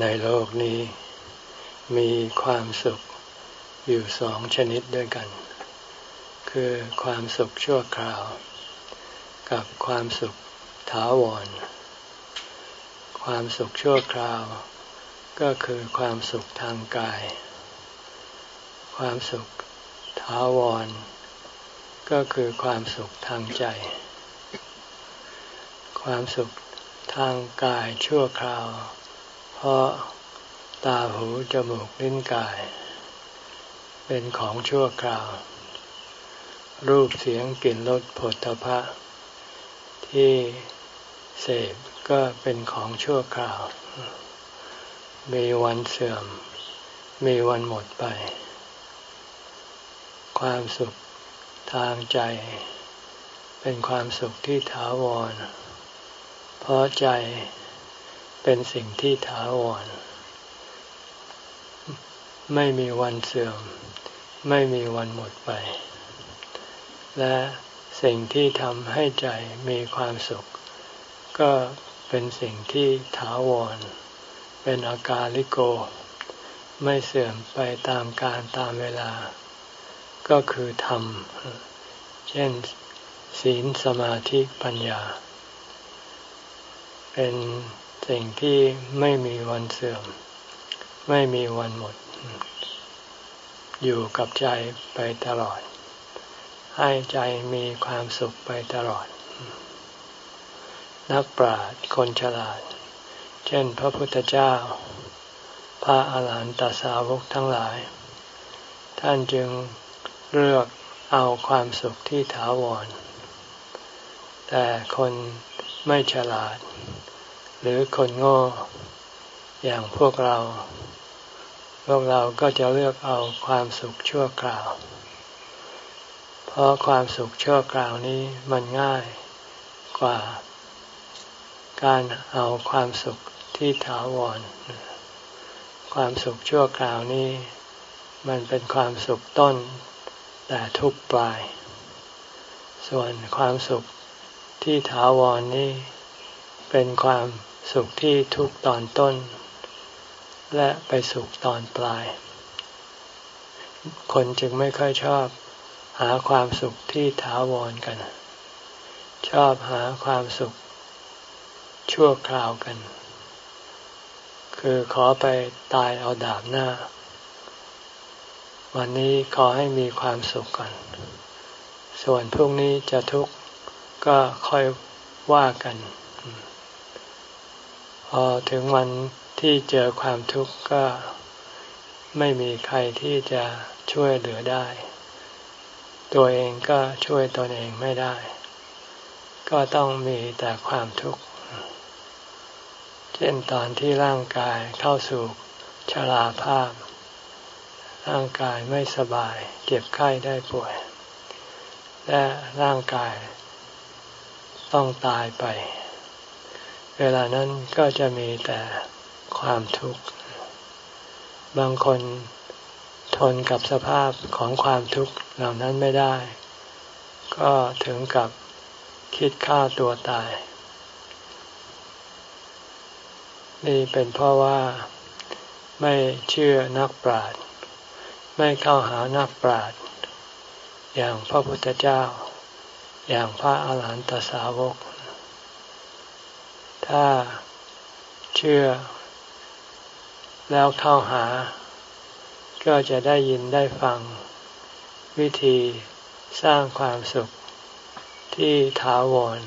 ในโลกนี้มีความสุขอยู่สองชนิดด้วยกัน คือความสุขชั่วคราว กับความสุขถาวร ความสุขชั่วคราว ก็คือความสุขทางกาย ความสุขถาวร ก็คือความสุขทางใจ ความสุขทางกายชั่วคราว เพราะตาหูจมูกลิ้นกาย เป็นของชั่วคราว รูปเสียงกลิ่นรสผลทพะที่เสพก็เป็นของชั่วคราว มีวันเสื่อม มีวันหมดไป ความสุขทางใจ เป็นความสุขที่ถาวร เพราะใจ เป็นสิ่งที่ถาวร ไม่มีวันเสื่อม ไม่มีวันหมดไป และสิ่งที่ทำให้ใจมีความสุข ก็เป็นสิ่งที่ถาวร เป็นอาการลิโก ไม่เสื่อมไปตามการตามเวลา ก็คือธรรม เช่นศีลสมาธิปัญญา เป็น สิ่งที่ไม่มีวันเสื่อม ไม่มีวันหมด อยู่กับใจไปตลอด ให้ใจมีความสุขไปตลอด นักปราชญ์คนฉลาด เช่นพระพุทธเจ้า พระอาหารหันตสาวกทั้งหลาย ท่านจึงเลือกเอาความสุขที่ถาวร แต่คนไม่ฉลาด หรือคนโง่อย่างพวกเรา พวกเราก็จะเลือกเอาความสุขชั่วคราว เพราะความสุขชั่วคราวนี้มันง่ายกว่า การเอาความสุขที่ถาวร ความสุขชั่วคราวนี้ มันเป็นความสุขต้น แต่ทุกปลาย ส่วนความสุขที่ถาวรนนี้ เป็นความสุขที่ทุกตอนต้น และไปสุขตอนปลาย คนจึงไม่ค่อยชอบหาความสุขที่ถาวรกัน ชอบหาความสุขชั่วคราวกัน คือขอไปตายเอาดาบหน้า วันนี้ขอให้มีความสุขก่อน ส่วนพรุ่งนี้จะทุกข์ก็ค่อยว่ากัน พอถึงวันที่เจอความทุกข์ก็ไม่มีใครที่จะช่วยเหลือได้ ตัวเองก็ช่วยตนเองไม่ได้ ก็ต้องมีแต่ความทุกข์ เช่นตอนที่ร่างกายเข้าสู่ชราภาพ ร่างกายไม่สบายเจ็บไข้ได้ป่วย และร่างกายต้องตายไป เวลานั้นก็จะมีแต่ความทุกข์ บางคนทนกับสภาพของความทุกข์เหล่านั้นไม่ได้ ก็ถึงกับคิดฆ่าตัวตาย นี่เป็นเพราะว่าไม่เชื่อนักปราชญ์ไม่เข้าหานักปราชญ์อย่างพระพุทธเจ้า อย่างพระอาหารหันตสาวก ถ้าเชื่อ แล้วเข้าหา ก็จะได้ยินได้ฟัง วิธีสร้างความสุขที่ถาวร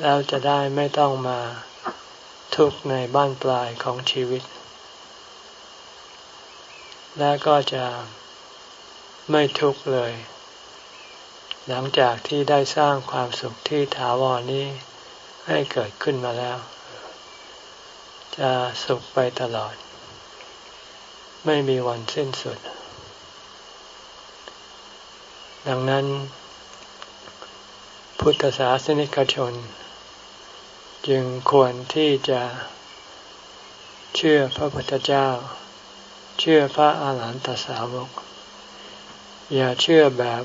แล้วจะได้ไม่ต้องมาทุกข์ในบ้านปลายของชีวิต และก็จะไม่ทุกข์เลย หลังจากที่ได้สร้างความสุขที่ถาวรนี้ ให้เกิดขึ้นมาแล้ว จะสุขไปตลอด ไม่มีวันสิ้นสุด ดังนั้น พุทธศาสนิกชน จึงควรที่จะเชื่อพระพุทธเจ้า เชื่อพระอาหารหันตสาวก อย่าเชื่อแบบ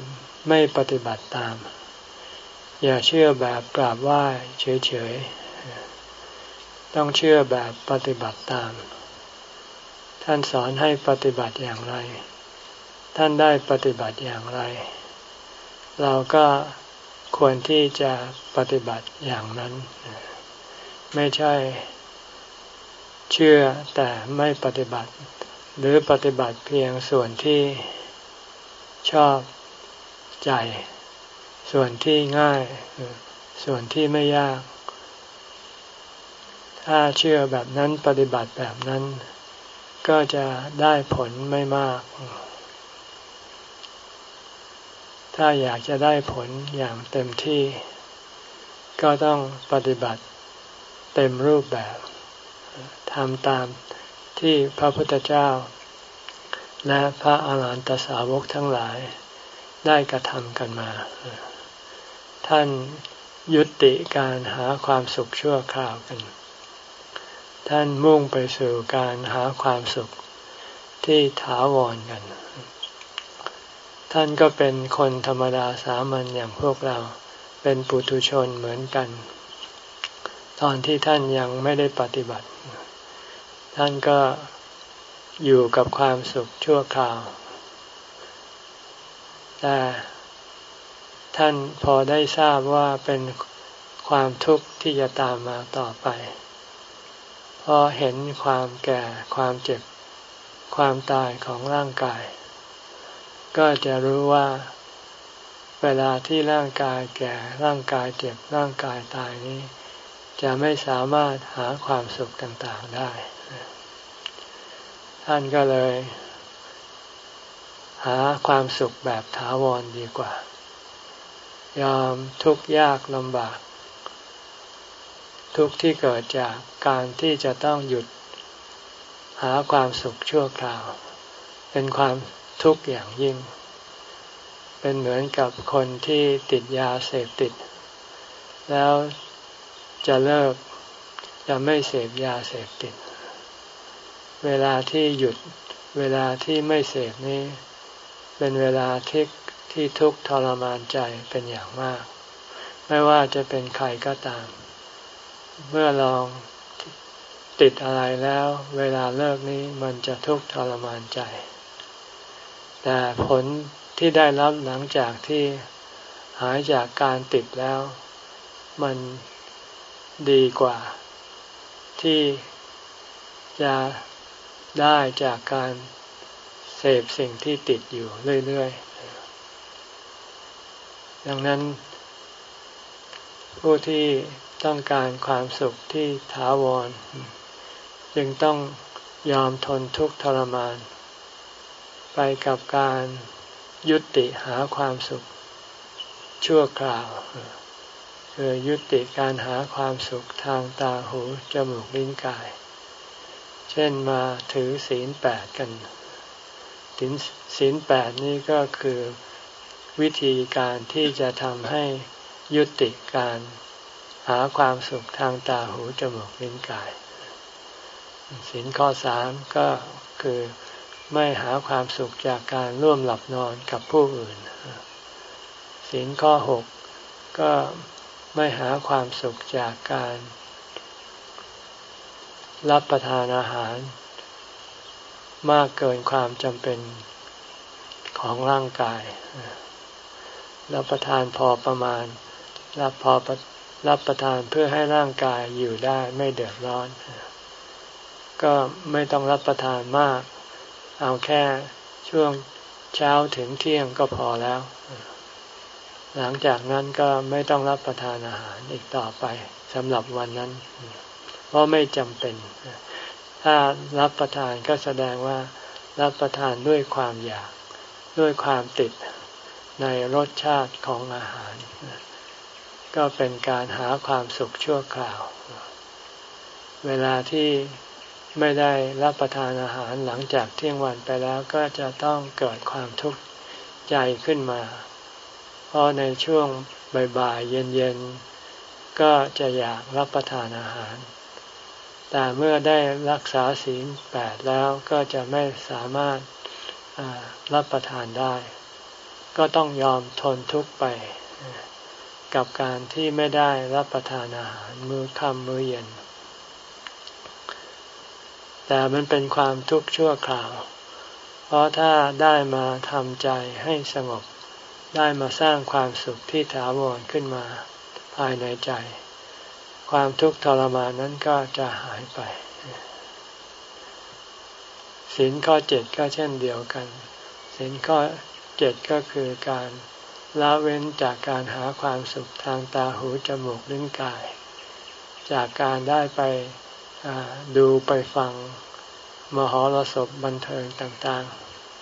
ไม่ปฏิบัติตาม อย่าเชื่อแบบกราบไหว้เฉยๆ ต้องเชื่อแบบปฏิบัติตาม ท่านสอนให้ปฏิบัติอย่างไร ท่านได้ปฏิบัติอย่างไร เราก็ควรที่จะปฏิบัติอย่างนั้น ไม่ใช่เชื่อแต่ไม่ปฏิบัติ หรือปฏิบัติเพียงส่วนที่ชอบใจ ส่วนที่ง่าย ส่วนที่ไม่ยาก ถ้าเชื่อแบบนั้นปฏิบัติแบบนั้น ก็จะได้ผลไม่มาก ถ้าอยากจะได้ผลอย่างเต็มที่ ก็ต้องปฏิบัติเต็มรูปแบบทำตามที่พระพุทธเจ้า และพระอาหารหันตสาวกทั้งหลายได้กระทำกันมา ท่านยุติการหาความสุขชั่วคราวกัน ท่านมุ่งไปสู่การหาความสุขที่ถาวรกัน ท่านก็เป็นคนธรรมดาสามัญอย่างพวกเรา เป็นปุถุชนเหมือนกัน ตอนที่ท่านยังไม่ได้ปฏิบัติ ท่านก็อยู่กับความสุขชั่วคราว แต่ ท่านพอได้ทราบว่าเป็นความทุกข์ที่จะตามมาต่อไป เพอเห็นความแก่ความเจ็บ ความตายของร่างกาย ก็จะรู้ว่า เวลาที่ร่างกายแก่ร่างกายเจ็บร่างกายตายนี้ จะไม่สามารถหาความสุขต่างๆได้ ท่านก็เลย หาความสุขแบบถาวรดีกว่า ยอมทุกข์ยากลำบาก ทุกข์ที่เกิดจากการที่จะต้องหยุดหาความสุขชั่วคราว เป็นความทุกข์อย่างยิ่ง เป็นเหมือนกับคนที่ติดยาเสพติด แล้วจะเลิกจะไม่เสพยาเสพติด เวลาที่หยุดเวลาที่ไม่เสพนี้ เป็นเวลาที่ ที่ทุกข์ทรมานใจเป็นอย่างมาก ไม่ว่าจะเป็นใครก็ตาม เมื่อลองติดอะไรแล้ว เวลาเลิกนี้มันจะทุกข์ทรมานใจ แต่ผลที่ได้รับหลังจากที่หายจากการติดแล้ว มันดีกว่า ที่จะได้จากการเสพสิ่งที่ติดอยู่เรื่อย ๆ ดังนั้น ผู้ที่ต้องการความสุขที่ถาวร จึงต้องยอมทนทุกข์ทรมาน ไปกับการยุติหาความสุข ชั่วคราวคือยุติการหาความสุขทางตาหูจมูกลิ้นกาย เช่นมาถือศีลแปดกันศีลแปดนี่ก็คือ วิธีการที่จะทำให้ยุติการหาความสุขทางตาหูจมูกลิ้นกายศีลข้อสามก็คือไม่หาความสุขจากการร่วมหลับนอนกับผู้อื่นศีลข้อหกก็ไม่หาความสุขจากการ รับประทานอาหาร มากเกินความจำเป็นของร่างกาย รับประทานพอประมาณ รับพอรับประทานเพื่อให้ร่างกายอยู่ได้ไม่เดือดร้อน ก็ไม่ต้องรับประทานมาก เอาแค่ช่วงเช้าถึงเที่ยงก็พอแล้ว หลังจากนั้นก็ไม่ต้องรับประทานอาหารอีกต่อไปสำหรับวันนั้น เพราะไม่จำเป็น ถ้ารับประทานก็แสดงว่ารับประทานด้วยความอยาก ด้วยความติด ในรสชาติของอาหาร ก็เป็นการหาความสุขชั่วคราว เวลาที่ไม่ได้รับประทานอาหารหลังจากเที่ยงวันไปแล้วก็จะต้องเกิดความทุกข์ใจขึ้นมา เพราะในช่วงบ่ายๆเย็นๆ ก็จะอยากรับประทานอาหาร แต่เมื่อได้รักษาศีลแปดแล้วก็จะไม่สามารถรับประทานได้ ก็ต้องยอมทนทุกข์ไป กับการที่ไม่ได้รับประทานอาหารมื้อค่ำมื้อเย็น แต่มันเป็นความทุกข์ชั่วคราว เพราะถ้าได้มาทำใจให้สงบ ได้มาสร้างความสุขที่ถาวรขึ้นมาภายในใจ ความทุกข์ทรมานนั้นก็จะหายไปศีลข้อเจ็ดก็เช่นเดียวกันศีลข้อ เจ็ดก็คือการละเว้นจากการหาความสุขทางตาหูจมูกลิ้นกาย จากการได้ไปดูไปฟังมหรสพบันเทิงต่าง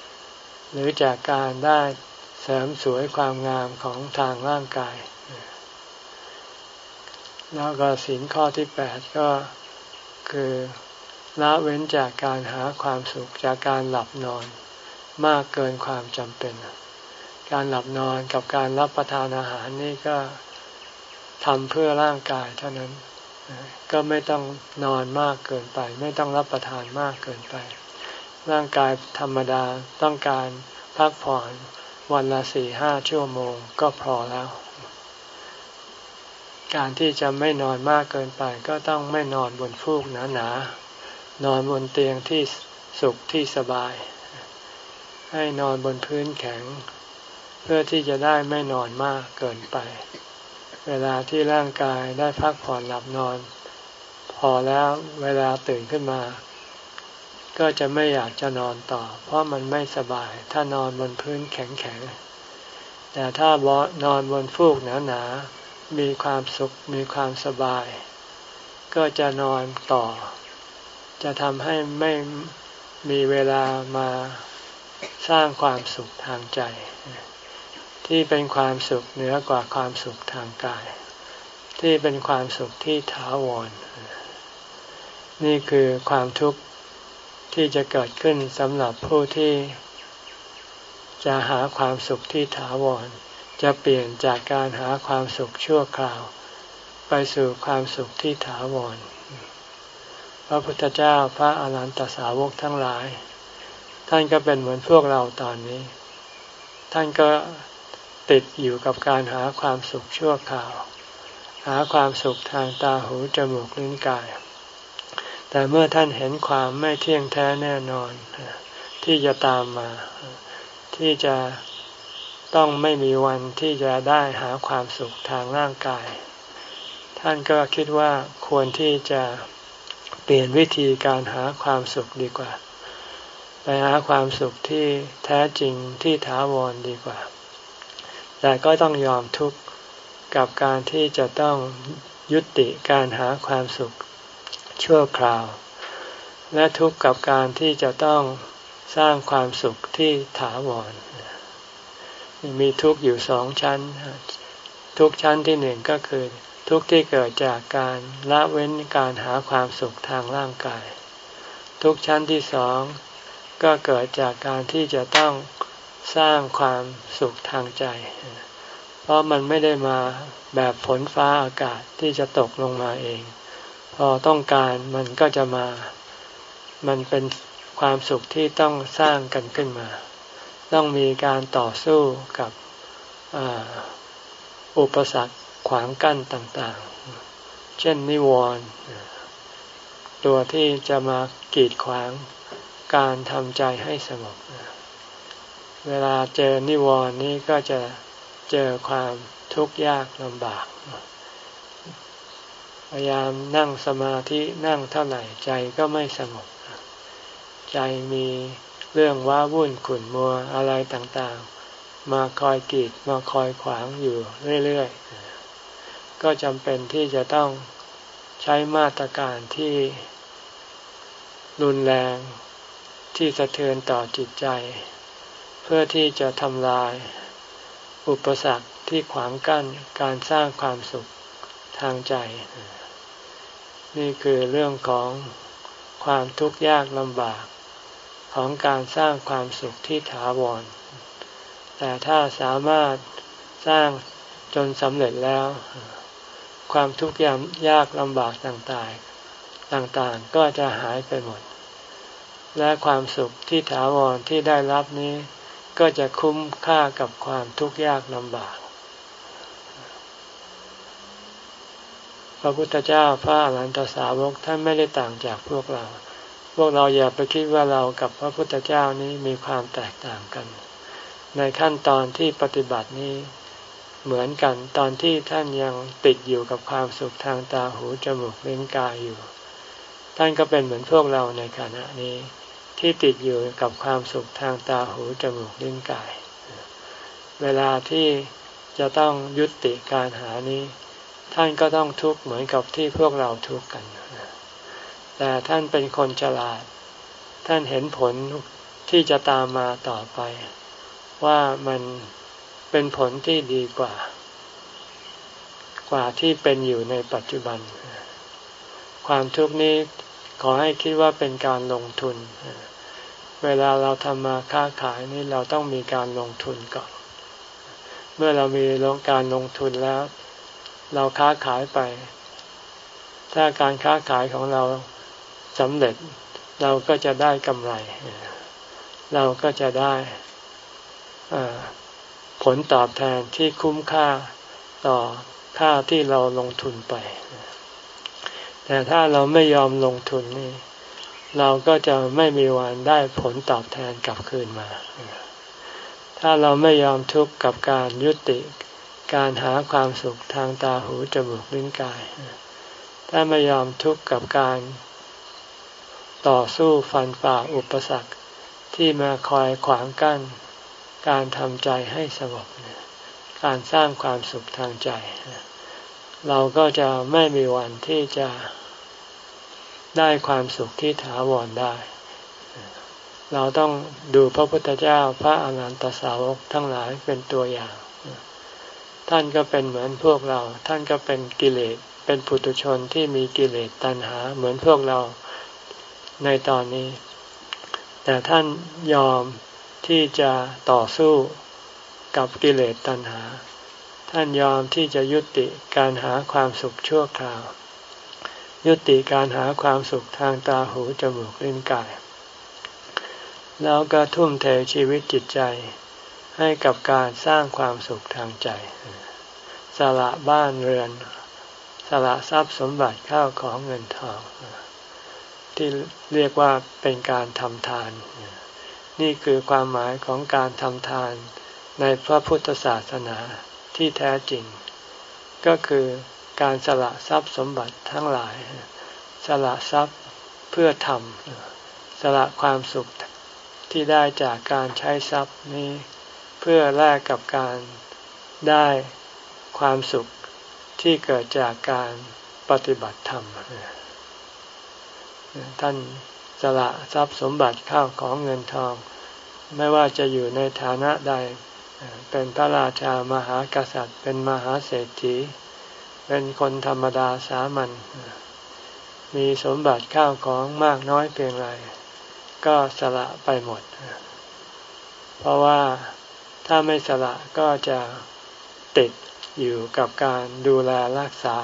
ๆ หรือจากการได้เสริมสวยความงามของทางร่างกาย แล้วก็สินข้อที่แปดก็คือละเว้นจากการหาความสุขจากการหลับนอน มากเกินความจำเป็น การหลับนอนกับการรับประทานอาหารนี่ก็ทำเพื่อร่างกายเท่านั้น ก็ไม่ต้องนอนมากเกินไป ไม่ต้องรับประทานมากเกินไป ร่างกายธรรมดาต้องการพักผ่อนวันละสี่ห้าชั่วโมงก็พอแล้ว การที่จะไม่นอนมากเกินไป ก็ต้องไม่นอนบนฟูกหนาๆนนอนบนเตียงที่สุขที่สบาย ให้นอนบนพื้นแข็ง เพื่อที่จะได้ไม่นอนมากเกินไป เวลาที่ร่างกายได้พักผ่อนหลับนอน พอแล้วเวลาตื่นขึ้นมา ก็จะไม่อยากจะนอนต่อ เพราะมันไม่สบายถ้านอนบนพื้นแข็งๆแต่ถ้านอนบนฟูกหนาๆมีความสุขมีความสบาย ก็จะนอนต่อ จะทำให้ไม่มีเวลามา สร้างความสุขทางใจ ที่เป็นความสุขเหนือกว่าความสุขทางกาย ที่เป็นความสุขที่ถาวร นี่คือความทุกข์ที่จะเกิดขึ้นสำหรับผู้ที่ จะหาความสุขที่ถาวร จะเปลี่ยนจากการหาความสุขชั่วคราว ไปสู่ความสุขที่ถาวร พระพุทธเจ้าพระอาหารหันตสาวกทั้งหลาย ท่านก็เป็นเหมือนพวกเราตอนนี้ ท่านก็ติดอยู่กับการหาความสุขชั่วคราว หาความสุขทางตาหูจมูกลิ้นกาย แต่เมื่อท่านเห็นความไม่เที่ยงแท้แน่นอน ที่จะตามมา ที่จะต้องไม่มีวันที่จะได้หาความสุขทางร่างกาย ท่านก็คิดว่าควรที่จะเปลี่ยนวิธีการหาความสุขดีกว่า ไปหาความสุขที่แท้จริงที่ถาวรดีกว่า แต่ก็ต้องยอมทุกข์กับการที่จะต้องยุติการหาความสุขชั่วคราว และทุกข์กับการที่จะต้องสร้างความสุขที่ถาวร มีทุกข์อยู่สองชั้น ทุกชั้นที่หนึ่งก็คือ ทุกข์ที่เกิดจากการละเว้นการหาความสุขทางร่างกาย ทุกชั้นที่สอง ก็เกิดจากการที่จะต้องสร้างความสุขทางใจ เพราะมันไม่ได้มาแบบฝนฟ้าอากาศที่จะตกลงมาเอง พอต้องการมันก็จะมา มันเป็นความสุขที่ต้องสร้างกันขึ้นมา ต้องมีการต่อสู้กับอุปสรรคขวางกั้นต่างๆ เช่นนิวรณ์ตัวที่จะมากีดขวาง การทำใจให้สงบ เวลาเจอนิวรณ์นี้ก็จะเจอความทุกข์ยากลำบาก พยายามนั่งสมาธินั่งเท่าไหร่ใจก็ไม่สงบ ใจมีเรื่องว้าวุ่นขุ่นมัวอะไรต่างๆ มาคอยกีดมาคอยขวางอยู่เรื่อยๆ ก็จำเป็นที่จะต้องใช้มาตรการที่รุนแรง ที่สะเทือนต่อจิตใจ เพื่อที่จะทำลาย อุปสรรคที่ขวางกั้นการสร้างความสุขทางใจ นี่คือเรื่องของความทุกข์ยากลำบากของการสร้างความสุขที่ถาวร แต่ถ้าสามารถสร้างจนสำเร็จแล้ว ความทุกข์ยากลำบากต่างๆ ต่างๆ ก็จะหายไปหมด และความสุขที่ถาวรที่ได้รับนี้ ก็จะคุ้มค่ากับความทุกข์ยากลำบาก พระพุทธเจ้าพระอรหันตสาวกท่านไม่ได้ต่างจากพวกเรา พวกเราอย่าไปคิดว่าเรากับพระพุทธเจ้านี้มีความแตกต่างกัน ในขั้นตอนที่ปฏิบัตินี้เหมือนกันตอนที่ท่านยังติดอยู่กับความสุขทางตาหูจมูกลิ้นกายอยู่ ท่านก็เป็นเหมือนพวกเราในขณะนี้ ที่ติดอยู่กับความสุขทางตาหูจมูกลิ้นกาย เวลาที่จะต้องยุติการหานี้ ท่านก็ต้องทุกข์เหมือนกับที่พวกเราทุกข์กัน แต่ท่านเป็นคนฉลาด ท่านเห็นผลที่จะตามมาต่อไป ว่ามันเป็นผลที่ดีกว่า กว่าที่เป็นอยู่ในปัจจุบัน ความทุกข์นี้ ขอให้คิดว่าเป็นการลงทุน เวลาเราทำมาค้าขายนี่เราต้องมีการลงทุนก่อน เมื่อเรามีการลงทุนแล้ว เราค้าขายไป ถ้าการค้าขายของเราสำเร็จ เราก็จะได้กำไร เราก็จะได้ผลตอบแทนที่คุ้มค่าต่อค่าที่เราลงทุนไป แต่ถ้าเราไม่ยอมลงทุนนี่ เราก็จะไม่มีวันได้ผลตอบแทนกลับคืนมา ถ้าเราไม่ยอมทุกข์กับการยุติการหาความสุขทางตาหูจมูกลิ้นกาย ถ้าไม่ยอมทุกข์กับการต่อสู้ฟันฝ่าอุปสรรคที่มาคอยขวางกั้น การทำใจให้สงบ การสร้างความสุขทางใจ เราก็จะไม่มีวันที่จะได้ความสุขที่ถาวรได้ เราต้องดูพระพุทธเจ้าพระอรหันตสาวกทั้งหลายเป็นตัวอย่าง ท่านก็เป็นเหมือนพวกเรา ท่านก็เป็นกิเลส เป็นปุถุชนที่มีกิเลสตัณหา เหมือนพวกเราในตอนนี้ แต่ท่านยอมที่จะต่อสู้กับกิเลสตัณหา ท่านยอมที่จะยุติการหาความสุขชั่วคราว ยุติการหาความสุขทางตาหูจมูกลิ้นกาย แล้วก็ทุ่มเทชีวิตจิตใจ ให้กับการสร้างความสุขทางใจ สละบ้านเรือน สละทรัพย์สมบัติข้าวของเงินทอง ที่เรียกว่าเป็นการทำทาน นี่คือความหมายของการทำทานในพระพุทธศาสนา ที่แท้จริง ก็คือการสละทรัพย์สมบัติทั้งหลาย สละทรัพย์เพื่อทำสละความสุขที่ได้จากการใช้ทรัพย์นี้ เพื่อแลกกับการได้ความสุขที่เกิดจากการปฏิบัติธรรมท่านสละทรัพย์สมบัติข้าวของเงินทอง ไม่ว่าจะอยู่ในฐานะใด เป็นพระราชามหากษัตริย์ เป็นมหาเศรษฐี เป็นคนธรรมดาสามัญมีสมบัติข้าวของมากน้อยเพียงไรก็สละไปหมด เพราะว่าถ้าไม่สละก็จะติดอยู่กับการดูแลรักษา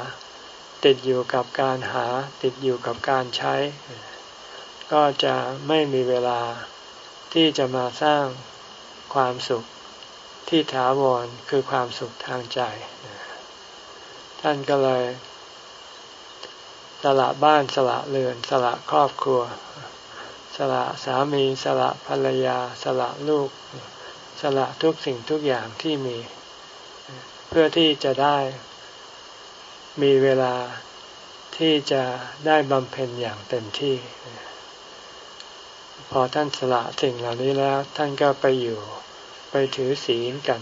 ติดอยู่กับการหา ติดอยู่กับการใช้ ก็จะไม่มีเวลาที่จะมาสร้างความสุข ที่ถาวรคือความสุขทางใจ ท่านก็เลยสละบ้านสละเรือนสละครอบครัว สละสามีสละภรรยา สละลูก สละทุกสิ่งทุกอย่างที่มี เพื่อที่จะได้มีเวลาที่จะได้บำเพ็ญอย่างเต็มที่ พอท่านสละสิ่งเหล่านี้แล้ว ท่านก็ไปอยู่ ไปถือศีลกัน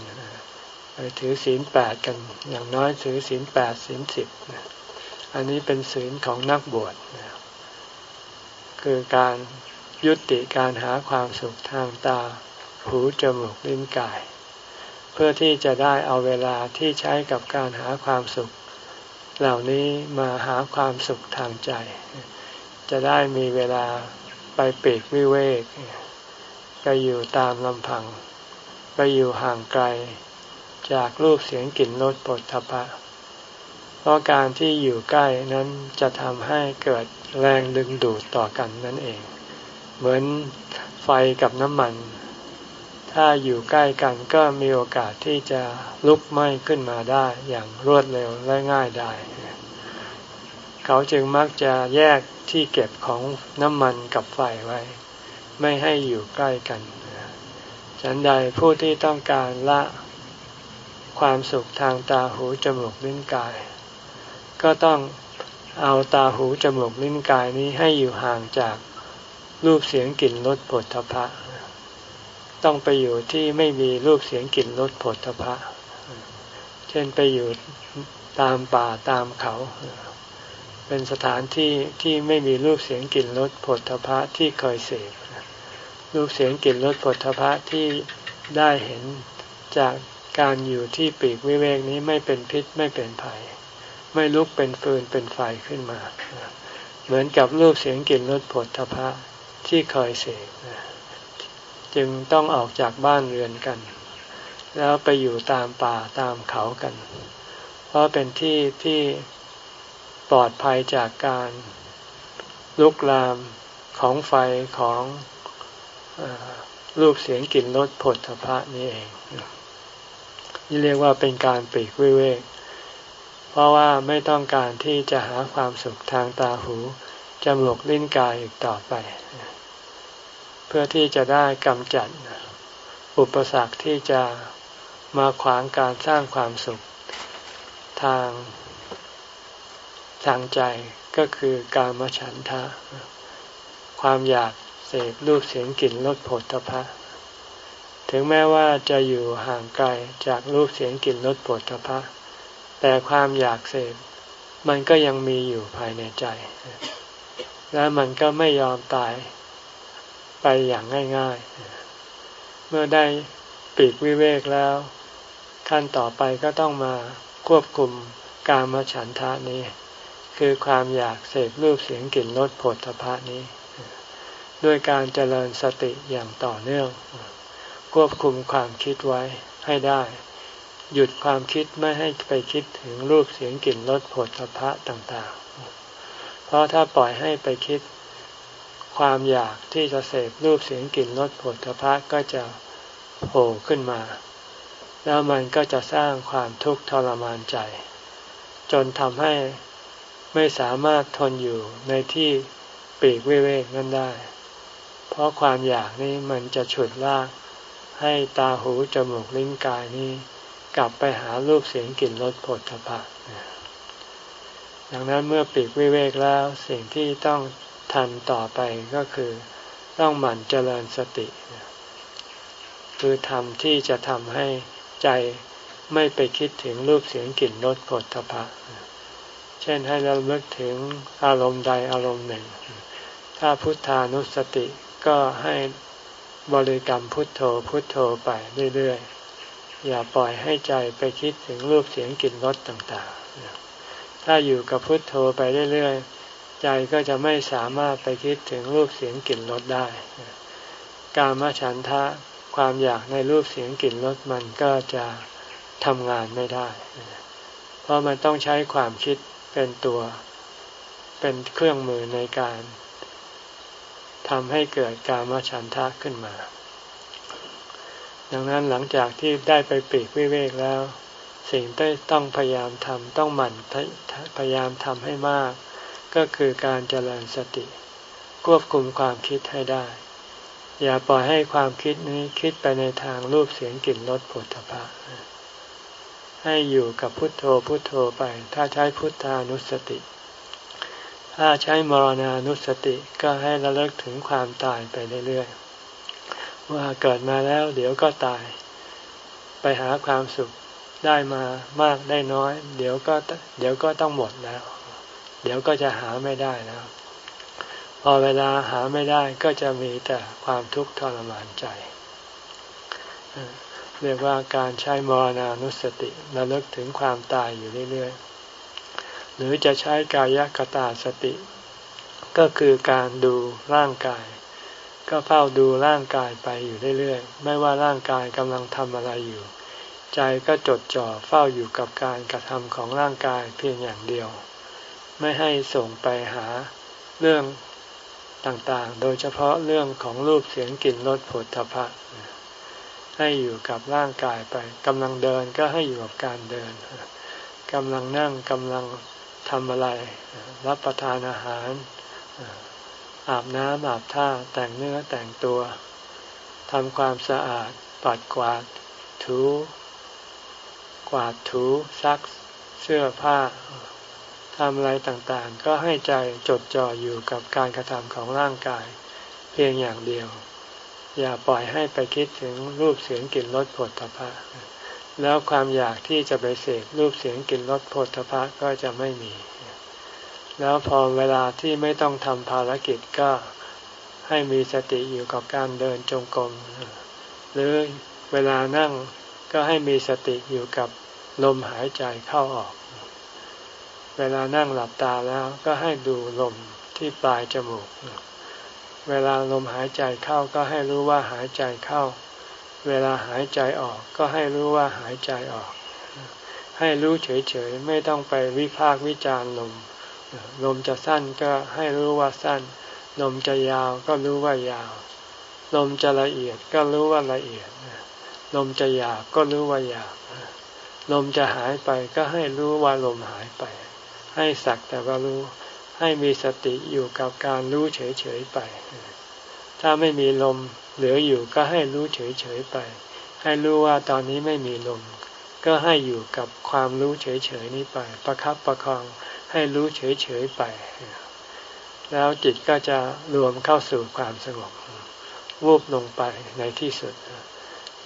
ไปถือศีลแปดกัน อย่างน้อยถือศีลแปดศีลสิบอันนี้เป็นศีลของนักบวชคือการยุติการหาความสุขทางตา หูจมูกลิ้นกาย เพื่อที่จะได้เอาเวลาที่ใช้กับการหาความสุข เหล่านี้มาหาความสุขทางใจ จะได้มีเวลาไปปีกวิเวกไปอยู่ตามลำพัง ไปอยู่ห่างไกล จากรูปเสียงกลิ่นรสปดทพะ เพราะการที่อยู่ใกล้นั้นจะทำให้เกิดแรงดึงดูดต่อกันนั่นเอง เหมือนไฟกับน้ำมัน ถ้าอยู่ใกล้กันก็มีโอกาสที่จะลุกไหม้ขึ้นมาได้อย่างรวดเร็วและง่ายได้ เขาจึงมักจะแยกที่เก็บของน้ำมันกับไฟไว้ ไม่ให้อยู่ใกล้กัน ฉันใดผู้ที่ต้องการละความสุขทางตาหูจมูกลิ้นกาย ก็ต้องเอาตาหูจมูกลิ้นกายนี้ให้อยู่ห่างจากรูปเสียงกลิ่นรสผลทพะ ต้องไปอยู่ที่ไม่มีรูปเสียงกลิ่นรสผลทพะ เช่นไปอยู่ตามป่าตามเขา เป็นสถานที่ที่ไม่มีรูปเสียงกลิ่นรสผลทพะที่เคยเสพ รูปเสียงกลิ่นรสผลทพะที่ได้เห็นจากการอยู่ที่ปีกวิเวกนี้ไม่เป็นพิษไม่เป็นภัย ไม่ลุกเป็นฟืนเป็นไฟขึ้นมา เหมือนกับรูปเสียงกลิ่นรสผลทพะที่เคยเสกจึงต้องออกจากบ้านเรือนกัน แล้วไปอยู่ตามป่าตามเขากัน เพราะเป็นที่ที่ปลอดภัยจากการลุกลามของไฟของ รูปเสียงกลิ่นรสผลทพะนี่เอง นี่เรียกว่าเป็นการปีกวิเวก เพราะว่าไม่ต้องการที่จะหาความสุขทางตาหูจมูกลิ้นกายอีกต่อไป เพื่อที่จะได้กำจัด อุปสรรคที่จะมาขวางการสร้างความสุขทางทางใจก็คือการมฉันทะ ความอยาก เสพรูปเสียงกลิ่นรสผลตภะถึงแม้ว่าจะอยู่ห่างไกลจากรูปเสียงกลิ่นรสผลตภะแต่ความอยากเสพมันก็ยังมีอยู่ภายในใจ และมันก็ไม่ยอมตายไปอย่างง่าย ๆ เมื่อได้ปีกวิเวกแล้ว ขั้นต่อไปก็ต้องมาควบคุมการมฉันทะนี้ คือความอยากเสพรูปเสียงกลิ่นรสผลพะนี้ ด้วยการเจริญสติอย่างต่อเนื่อง ควบคุมความคิดไว้ให้ได้ หยุดความคิดไม่ให้ไปคิดถึงรูปเสียงกลิ่นรสผลพะต่างๆ เพราะถ้าปล่อยให้ไปคิด ความอยากที่จะเสพรูปเสียงกลิ่นรสผลพะก็จะโผล่ขึ้นมา แล้วมันก็จะสร้างความทุกข์ทรมานใจ จนทำให้ไม่สามารถทนอยู่ในที่ปีกวิเวกนั้นได้ เพราะความอยากนี้มันจะฉุดลากให้ตาหูจมูกลิ้นกายนี้กลับไปหารูปเสียงกลิ่นรสผลพะดังนั้นเมื่อปีกวิเวกแล้วสิ่งที่ต้องทำต่อไปก็คือต้องหมั่นเจริญสติ คือทำที่จะทำให้ใจไม่ไปคิดถึงรูปเสียงกลิ่นรสผลทพะเช่นให้เราเลิกถึงอารมณ์ใดอารมณ์หนึ่ง ถ้าพุทธานุสติ ก็ให้บริกรรมพุทโธพุทโธไปเรื่อยๆ อย่าปล่อยให้ใจไปคิดถึงรูปเสียงกลิ่นรสต่างๆ ถ้าอยู่กับพุทโธไปเรื่อยๆ ใจก็จะไม่สามารถไปคิดถึงรูปเสียงกลิ่นรสได้ การมาฉันทะความอยากในรูปเสียงกลิ่นรสมันก็จะทำงานไม่ได้ เพราะมันต้องใช้ความคิดเป็นตัว เป็นเครื่องมือในการ ทำให้เกิดการมฉันทะขึ้นมา ดังนั้นหลังจากที่ได้ไปปีกวิเวกแล้ว สิ่งที่ต้องพยายามทำต้องหมั่นพยายามทำให้มาก ก็คือการเจริญสติ ควบคุมความคิดให้ได้ อย่าปล่อยให้ความคิดนี้คิดไปในทางรูปเสียงกลิ่นรสผลพภะให้อยู่กับพุทโธพุทโธไป ถ้าใช้พุทธานุสติ ถ้าใช้มรณานุสติก็ให้ระลึกถึงความตายไปเรื่อยๆว่าเกิดมาแล้วเดี๋ยวก็ตาย ไปหาความสุขได้มามากได้น้อย เดี๋ยวก็เดี๋ยวก็ต้องหมดแล้ว เดี๋ยวก็จะหาไม่ได้แล้ว พอเวลาหาไม่ได้ก็จะมีแต่ความทุกข์ทรมานใจ เรียกว่าการใช้มรณานุสติระลึกถึงความตายอยู่เรื่อยๆ หรือจะใช้กายกตาสติ ก็คือการดูร่างกาย ก็เฝ้าดูร่างกายไปอยู่เรื่อยๆ ไม่ว่าร่างกายกำลังทำอะไรอยู่ ใจก็จดจ่อเฝ้าอยู่กับการกระทำของร่างกายเพียงอย่างเดียว ไม่ให้ส่งไปหาเรื่องต่างๆ โดยเฉพาะเรื่องของรูปเสียงกลิ่นรสผลทพะให้อยู่กับร่างกายไปกำลังเดินก็ให้อยู่กับการเดินกำลังนั่งกำลัง ทำอะไร รับประทานอาหาร อาบน้ำอาบท่าแต่งเนื้อแต่งตัวทำความสะอาดปัดกวาดถู กวาดถูซักเสื้อผ้าทำอะไรต่างๆ ก็ให้ใจจดจ่ออยู่กับการกระทำของร่างกาย เพียงอย่างเดียว อย่าปล่อยให้ไปคิดถึงรูปเสียงกลิ่นรสผลตภะ แล้วความอยากที่จะไปเสกรูปเสียงกลิ่นรสผลตภะก็จะไม่มี แล้วพอเวลาที่ไม่ต้องทำภารกิจก็ให้มีสติอยู่กับการเดินจงกรม หรือเวลานั่งก็ให้มีสติอยู่กับลมหายใจเข้าออก เวลานั่งหลับตาแล้วก็ให้ดูลมที่ปลายจมูก เวลาลมหายใจเข้าก็ให้รู้ว่าหายใจเข้า เวลาหายใจออกก็ให้รู้ว่าหายใจออก ให้รู้เฉยๆ ไม่ต้องไปวิพากวิจารลม ลมจะสั้นก็ให้รู้ว่าสั้น ลมจะยาวก็รู้ว่ายาว ลมจะละเอียดก็รู้ว่าละเอียด ลมจะหยาบก็รู้ว่าหยาบ ลมจะหายไปก็ให้รู้ว่าลมหายไป ให้สักแต่ว่ารู้ให้มีสติอยู่กับการรู้เฉยๆไป ถ้าไม่มีลม เหลืออยู่ก็ให้รู้เฉยๆไป ให้รู้ว่าตอนนี้ไม่มีลม ก็ให้อยู่กับความรู้เฉยๆนี้ไป ประครับประคองให้รู้เฉยๆไป แล้วจิตก็จะรวมเข้าสู่ความสงบวูบลงไปในที่สุด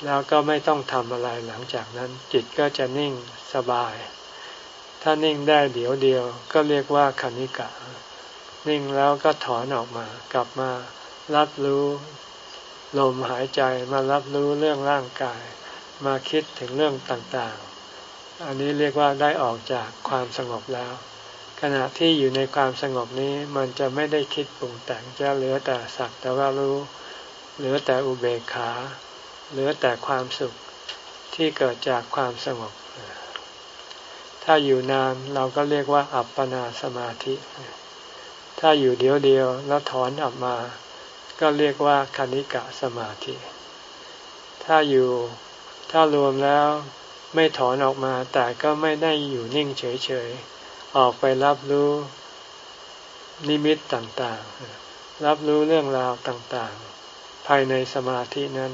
แล้วก็ไม่ต้องทำอะไรหลังจากนั้น จิตก็จะนิ่งสบาย ถ้านิ่งได้เดี๋ยวเดียวก็เรียกว่าคณิกะ นิ่งแล้วก็ถอนออกมากลับมารับรู้ ลมหายใจมารับรู้เรื่องร่างกาย มาคิดถึงเรื่องต่างๆ อันนี้เรียกว่าได้ออกจากความสงบแล้ว ขณะที่อยู่ในความสงบนี้มันจะไม่ได้คิดปรุงแต่งจะเหลือแต่สักแต่ว่ารู้เหลือแต่อุเบกขาเหลือแต่ความสุขที่เกิดจากความสงบ ถ้าอยู่นานเราก็เรียกว่าอัปปนาสมาธิ ถ้าอยู่เดียวเดียวแล้วถอนออกมา ก็เรียกว่าคณิกะสมาธิ ถ้าอยู่ถ้ารวมแล้วไม่ถอนออกมาแต่ก็ไม่ได้อยู่นิ่งเฉยๆ ออกไปรับรู้นิมิตต่างๆ รับรู้เรื่องราวต่างๆ ภายในสมาธินั้น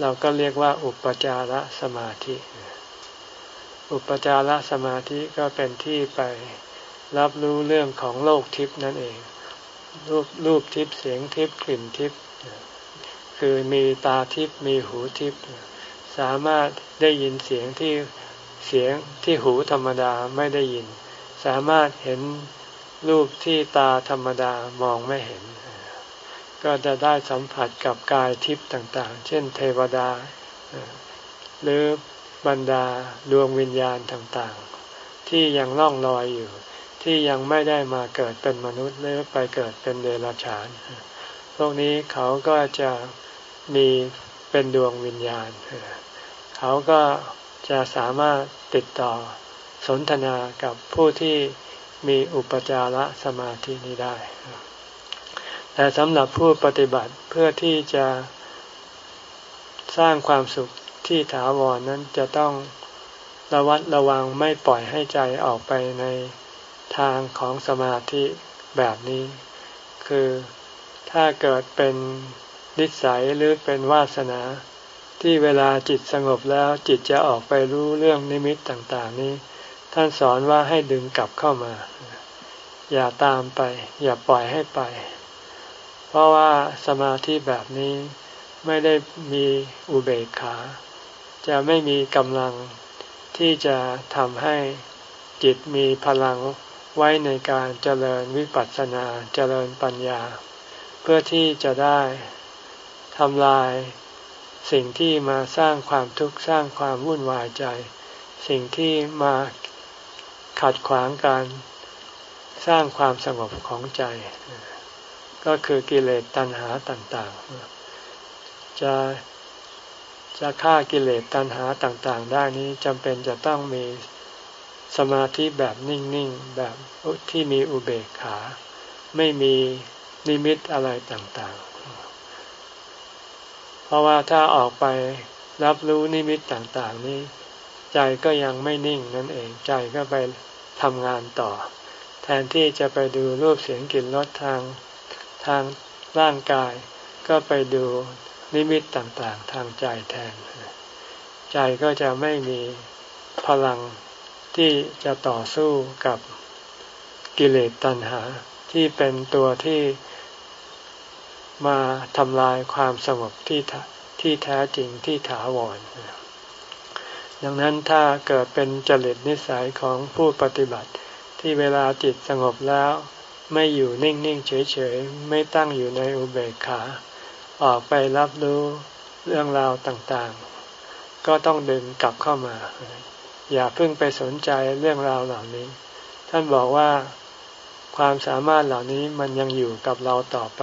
เราก็เรียกว่าอุปจารสมาธิ อุปจารสมาธิก็เป็นที่ไปรับรู้เรื่องของโลกทิพย์นั่นเอง รูปรูปทิพย์เสียงทิพย์กลิ่นทิพย์คือมีตาทิพย์มีหูทิพย์สามารถได้ยินเสียงที่เสียงที่หูธรรมดาไม่ได้ยิน สามารถเห็นรูปที่ตาธรรมดามองไม่เห็น ก็จะได้สัมผัสกับกายทิพย์ต่างๆ เช่นเทวดา หรือบรรดาดวงวิญญาณต่างๆ ที่ยังล่องลอยอยู่ ที่ยังไม่ได้มาเกิดเป็นมนุษย์หรือไปเกิดเป็นเดรัจฉาน พวกนี้เขาก็จะมีเป็นดวงวิญญาณ เขาก็จะสามารถติดต่อสนทนากับผู้ที่มีอุปจารสมาธินี้ได้ แต่สำหรับผู้ปฏิบัติเพื่อที่จะสร้างความสุขที่ถาวรนั้นจะต้องระวัดระวังไม่ปล่อยให้ใจออกไปใน ทางของสมาธิแบบนี้ คือถ้าเกิดเป็นนิสัยหรือเป็นวาสนา ที่เวลาจิตสงบแล้วจิตจะออกไปรู้เรื่องนิมิตต่างๆนี้ ท่านสอนว่าให้ดึงกลับเข้ามา อย่าตามไป อย่าปล่อยให้ไป เพราะว่าสมาธิแบบนี้ไม่ได้มีอุเบกขา จะไม่มีกำลังที่จะทำให้จิตมีพลัง ไว้ในการเจริญวิปัสสนาเจริญปัญญา เพื่อที่จะได้ทำลายสิ่งที่มาสร้างความทุกข์สร้างความวุ่นวายใจ สิ่งที่มาขัดขวางการสร้างความสงบของใจ ก็คือกิเลสตัณหาต่างๆ จะจะฆ่ากิเลสตัณหาต่างๆ ได้นี้จำเป็นจะต้องมี สมาธิแบบนิ่งๆ แบบที่มีอุเบกขา ไม่มีนิมิตอะไรต่างๆ เพราะว่าถ้าออกไปรับรู้นิมิตต่างๆนี้ ใจก็ยังไม่นิ่งนั่นเองใจก็ไปทำงานต่อ แทนที่จะไปดูรูปเสียงกลิ่นรสทางทางร่างกาย ก็ไปดูนิมิตต่างๆ ทางใจแทน ใจก็จะไม่มีพลัง ที่จะต่อสู้กับกิเลสตัณหา ที่เป็นตัวที่มาทำลายความสงบที่ที่แท้จริงที่ถาวร ดังนั้นถ้าเกิดเป็นจริตนิสัยของผู้ปฏิบัติ ที่เวลาจิตสงบแล้วไม่อยู่นิ่ง ๆ เฉย ๆ ไม่ตั้งอยู่ในอุเบกขา ออกไปรับรู้เรื่องราวต่างๆ ก็ต้องดึงกลับเข้ามา อย่าเพิ่งไปสนใจเรื่องราวเหล่านี้ ท่านบอกว่าความสามารถเหล่านี้มันยังอยู่กับเราต่อไป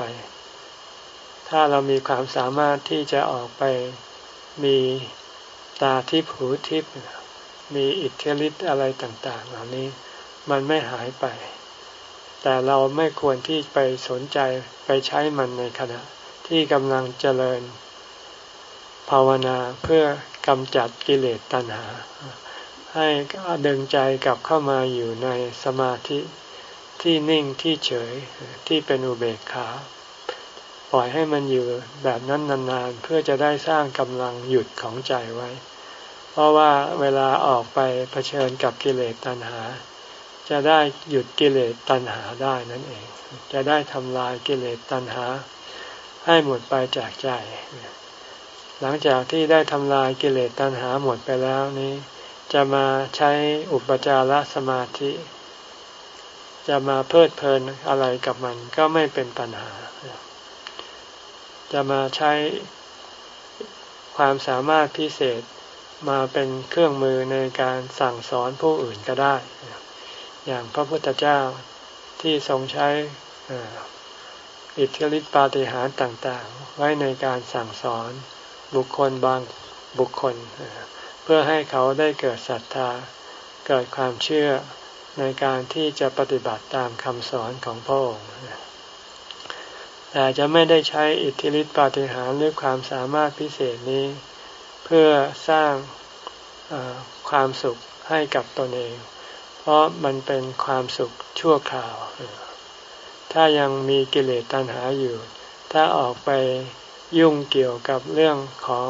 ถ้าเรามีความสามารถที่จะออกไปมีตาทิพหูทิพมีอิทธิฤทธิ์อะไรต่าง ๆ เหล่านี้ มันไม่หายไป แต่เราไม่ควรที่ไปสนใจไปใช้มันในขณะที่กำลังเจริญ ภาวนาเพื่อกำจัดกิเลสตัณหา ให้ดึงใจกลับเข้ามาอยู่ในสมาธิที่นิ่งที่เฉยที่เป็นอุเบกขาปล่อยให้มันอยู่แบบนั้นนานๆเพื่อจะได้สร้างกำลังหยุดของใจไว้ เพราะว่าเวลาออกไปเผชิญกับกิเลสตัณหา จะได้หยุดกิเลสตัณหาได้นั่นเอง จะได้ทำลายกิเลสตัณหา ให้หมดไปจากใจ หลังจากที่ได้ทำลายกิเลสตัณหาหมดไปแล้วนี้ จะมาใช้อุปจารสมาธิ จะมาเพลิดเพลินอะไรกับมันก็ไม่เป็นปัญหา จะมาใช้ความสามารถพิเศษมาเป็นเครื่องมือในการสั่งสอนผู้อื่นก็ได้ อย่างพระพุทธเจ้าที่ทรงใช้อิทธิฤทธิปาฏิหาริย์ต่าง ๆ ไว้ในการสั่งสอนบุคคลบางบุคคล เพื่อให้เขาได้เกิดศรัทธา เกิดความเชื่อในการที่จะปฏิบัติตามคำสอนของพระองค์แต่จะไม่ได้ใช้อิทธิฤทธิปาฏิหาริย์หรือความสามารถพิเศษนี้ เพื่อสร้างความสุขให้กับตนเอง เพราะมันเป็นความสุขชั่วคราว ถ้ายังมีกิเลสตัณหาอยู่ ถ้าออกไปยุ่งเกี่ยวกับเรื่องของ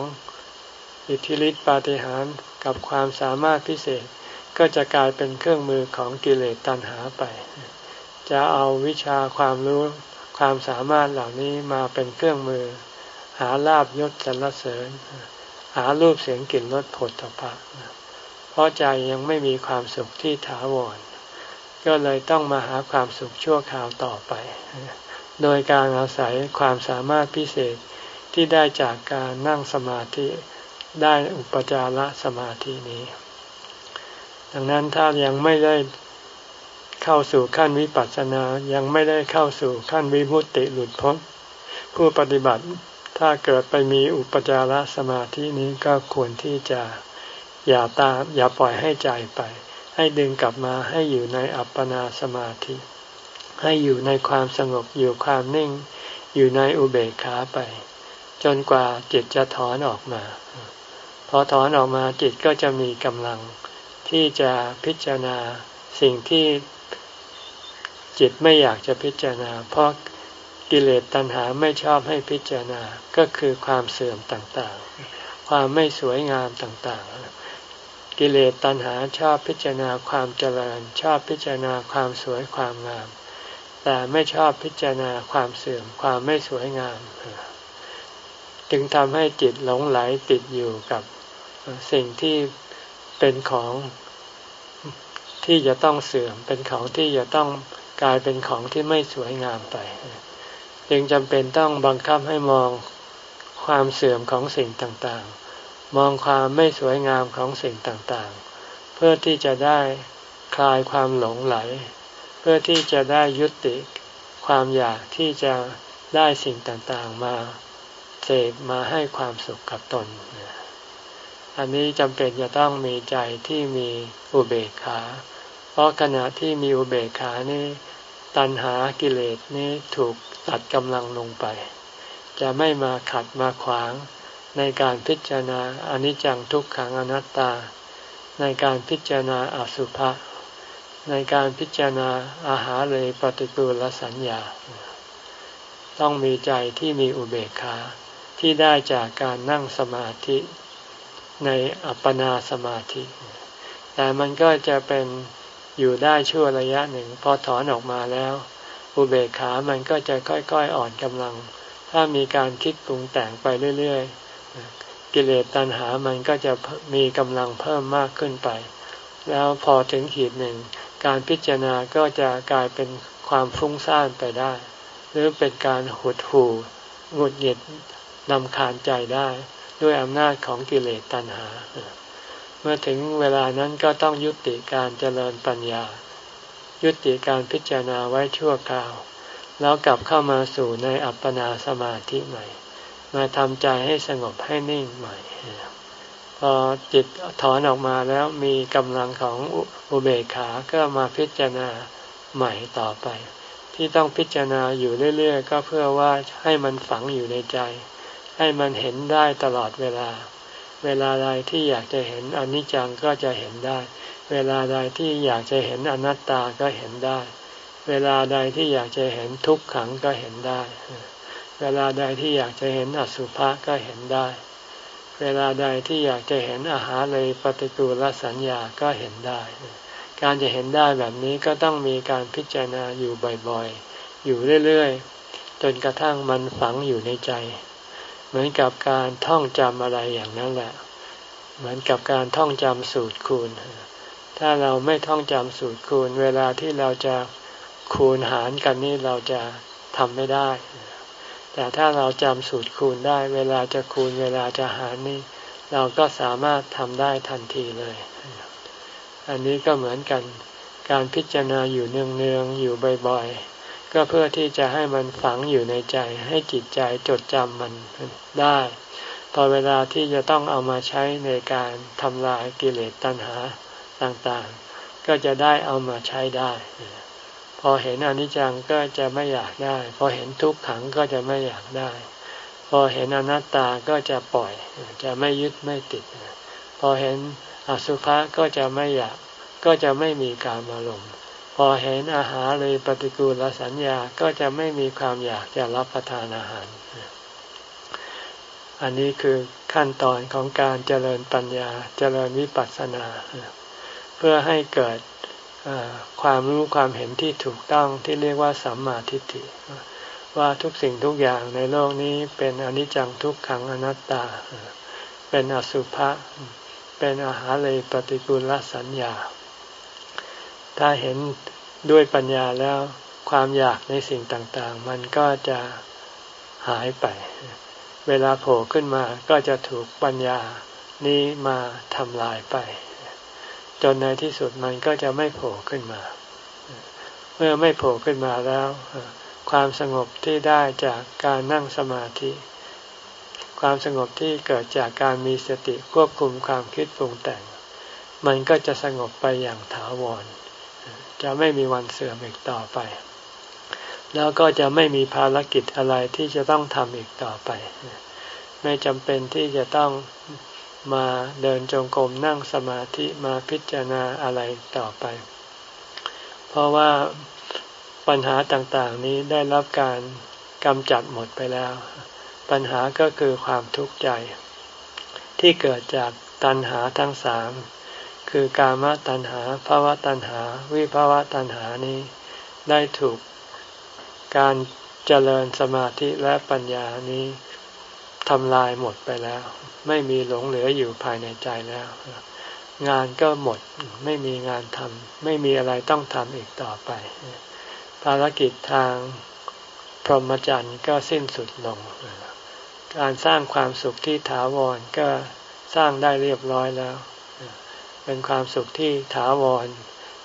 อิทธิฤทธิปาฏิหาริย์กับความสามารถพิเศษก็จะกลายเป็นเครื่องมือของกิเลสตัณหาไป จะเอาวิชาความรู้ความสามารถเหล่านี้มาเป็นเครื่องมือ หาลาบยศสรรเสริญ หารูปเสียงกลิ่นรสผลตภะเพราะใจยังไม่มีความสุขที่ถาวร ก็เลยต้องมาหาความสุขชั่วคราวต่อไป โดยการอาศัยความสามารถพิเศษที่ได้จากการนั่งสมาธิ ได้อุปจารสมาธินี้ ดังนั้นถ้ายังไม่ได้เข้าสู่ขั้นวิปัสสนา ยังไม่ได้เข้าสู่ขั้นวิมุตติหลุดพ้นผู้ปฏิบัติถ้าเกิดไปมีอุปจารสมาธินี้ก็ควรที่จะอย่าตามอย่าปล่อยให้ใจไป ให้ดึงกลับมาให้อยู่ในอัปปนาสมาธิ ให้อยู่ในความสงบอยู่ความนิ่ง อยู่ในอุเบกขาไป จนกว่าจิตจะถอนออกมา อถอนออกมาจิตก็จะมีกำลัง ที่จะพิจารณาสิ่งที่จิตไม่อยากจะพิจารณา เพราะกิเลสตัณหาไม่ชอบให้พิจารณาก็คือความเสื่อมต่างๆ ความไม่สวยงามต่างๆ กิเลสตัณหาชอบพิจารณาความเจริญ ชอบพิจารณาความสวยความงาม แต่ไม่ชอบพิจารณาความเสื่อมความไม่สวยงาม จึงทำให้จิตหลงไหลติดอยู่กับ สิ่งที่เป็นของที่จะต้องเสื่อม เป็นของที่จะต้องกลายเป็นของที่ไม่สวยงามไป จึงจำเป็นต้องบังคับให้มองความเสื่อมของสิ่งต่างๆ มองความไม่สวยงามของสิ่งต่างๆ เพื่อที่จะได้คลายความหลงไหล เพื่อที่จะได้ยุติความอยากที่จะได้สิ่งต่างๆมาเสกมาให้ความสุขกับตน อันนี้จำเป็นจะต้องมีใจที่มีอุเบกขา เพราะขณะที่มีอุเบกขานี้ตัณหากิเลสนี้ถูกตัดกำลังลงไป จะไม่มาขัดมาขวาง ในการพิจารณาอนิจจังทุกขังอนัตตา ในการพิจารณาอสุภะในการพิจารณาอาหารเลยปฏิกูลสัญญา ต้องมีใจที่มีอุเบกขาที่ได้จากการนั่งสมาธิ ในอัปปนาสมาธิ แต่มันก็จะเป็นอยู่ได้ชั่วระยะหนึ่ง พอถอนออกมาแล้ว อุเบกขามันก็จะค่อยๆอ่อนกำลัง ถ้ามีการคิดปรุงแต่งไปเรื่อยๆ กิเลสตัณหามันก็จะมีกำลังเพิ่มมากขึ้นไป แล้วพอถึงขีดหนึ่ง การพิจารณาก็จะกลายเป็นความฟุ้งซ่านไปได้ หรือเป็นการหดหู่หงุดหงิดนำคาญใจได้ ด้วยอำนาจของกิเลสตัณหา เมื่อถึงเวลานั้นก็ต้องยุติการเจริญปัญญา ยุติการพิจารณาไว้ชั่วคราว แล้วกลับเข้ามาสู่ในอัปปนาสมาธิใหม่ มาทำใจให้สงบให้นิ่งใหม่พอจิตถอนออกมาแล้วมีกำลังของอุเบกขาก็มาพิจารณาใหม่ต่อไป ที่ต้องพิจารณาอยู่เรื่อยๆ ก็เพื่อว่าให้มันฝังอยู่ในใจ ให้มันเห็นได้ตลอดเวลา เวลาใดที่อยากจะเห็นอนิจจังก็จะเห็นได้ เวลาใดที่อยากจะเห็นอนัตตาก็เห็นได้ เวลาใดที่อยากจะเห็นทุกขังก็เห็นได้ เวลาใดที่อยากจะเห็นอสุภะก็เห็นได้ เวลาใดที่อยากจะเห็นอาหารเลยปฏิกูลสัญญาก็เห็นได้ การจะเห็นได้แบบนี้ก็ต้องมีการพิจารณาอยู่บ่อยๆ อยู่เรื่อยๆ จนกระทั่งมันฝังอยู่ในใจ เหมือนกับการท่องจำอะไรอย่างนั้นแหละ เหมือนกับการท่องจำสูตรคูณ ถ้าเราไม่ท่องจำสูตรคูณ เวลาที่เราจะคูณหารกันนี่เราจะทำไม่ได้ แต่ถ้าเราจำสูตรคูณได้ เวลาจะคูณเวลาจะหารนี่เราก็สามารถทำได้ทันทีเลย อันนี้ก็เหมือนกัน การพิจารณาอยู่เนืองๆอยู่บ่อยๆ ก็เพื่อที่จะให้มันฝังอยู่ในใจ ให้จิตใจจดจำมันได้ พอเวลาที่จะต้องเอามาใช้ในการทำลายกิเลสตัณหาต่างๆ ก็จะได้เอามาใช้ได้ พอเห็นอนิจจังก็จะไม่อยากได้ พอเห็นทุกขังก็จะไม่อยากได้ พอเห็นอนัตตาก็จะปล่อย จะไม่ยึดไม่ติด พอเห็นอสุภะก็จะไม่อยาก ก็จะไม่มีการอารมณ์ พอเห็นอาหารเลยปฏิกูลสัญญาก็จะไม่มีความอยากจะรับประทานอาหาร อันนี้คือขั้นตอนของการเจริญปัญญาเจริญวิปัสสนา เพื่อให้เกิดความรู้ความเห็นที่ถูกต้องที่เรียกว่าสัมมาทิฏฐิว่าทุกสิ่งทุกอย่างในโลกนี้เป็นอนิจจังทุกขังอนัตตา เป็นอสุภะเป็นอาหารเลยปฏิกูลสัญญา ถ้าเห็นด้วยปัญญาแล้วความอยากในสิ่งต่างๆ มันก็จะหายไป เวลาโผล่ขึ้นมาก็จะถูกปัญญานี้มาทำลายไป จนในที่สุดมันก็จะไม่โผล่ขึ้นมา เมื่อไม่โผล่ขึ้นมาแล้ว ความสงบที่ได้จากการนั่งสมาธิ ความสงบที่เกิดจากการมีสติควบคุมความคิดปรุงแต่ง มันก็จะสงบไปอย่างถาวร จะไม่มีวันเสื่อมอีกต่อไป แล้วก็จะไม่มีภารกิจอะไรที่จะต้องทำอีกต่อไป ไม่จำเป็นที่จะต้องมาเดินจงกรมนั่งสมาธิมาพิจารณาอะไรต่อไป เพราะว่าปัญหาต่างๆนี้ได้รับการกำจัดหมดไปแล้ว ปัญหาก็คือความทุกข์ใจ ที่เกิดจากตัณหาทั้งสาม คือกามตัณหาภาวะตัณหา วิภาวะตัณหานี้ ได้ถูกการเจริญสมาธิและปัญญานี้ทำลายหมดไปแล้ว ไม่มีหลงเหลืออยู่ภายในใจแล้ว งานก็หมดไม่มีงานทำไม่มีอะไรต้องทำอีกต่อไป ภารกิจทางพรหมจรรย์ก็สิ้นสุดลง การสร้างความสุขที่ถาวรก็สร้างได้เรียบร้อยแล้ว เป็นความสุขที่ถาวร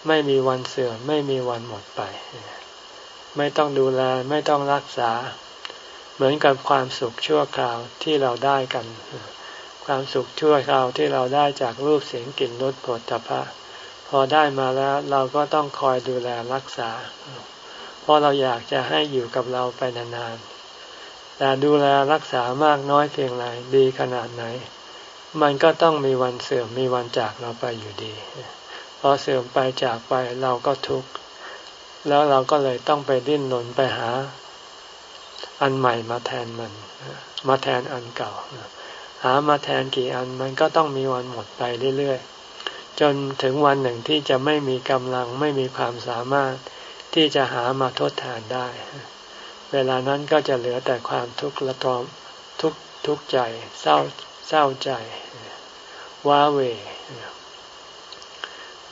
ไม่มีวันเสื่อมไม่มีวันหมดไป ไม่ต้องดูแลไม่ต้องรักษา เหมือนกับความสุขชั่วคราวที่เราได้กัน ความสุขชั่วคราวที่เราได้จากรูปเสียงกลิ่นรสผลตภะพอได้มาแล้วเราก็ต้องคอยดูแลรักษา เพราะเราอยากจะให้อยู่กับเราไปนานๆแต่ดูแลรักษามากน้อยเพียงไรดีขนาดไหน มันก็ต้องมีวันเสื่อมมีวันจากเราไปอยู่ดี พอเสื่อมไปจากไปเราก็ทุกข์แล้วเราก็เลยต้องไปดิ้นรนไปหา อันใหม่มาแทนมัน มาแทนอันเก่า หามาแทนกี่อันมันก็ต้องมีวันหมดไปเรื่อยๆ จนถึงวันหนึ่งที่จะไม่มีกำลังไม่มีความสามารถที่จะหามาทดแทนได้ เวลานั้นก็จะเหลือแต่ความทุกข์ละทอมทุกทุกใจเศร้า เศร้าใจ ว้าเว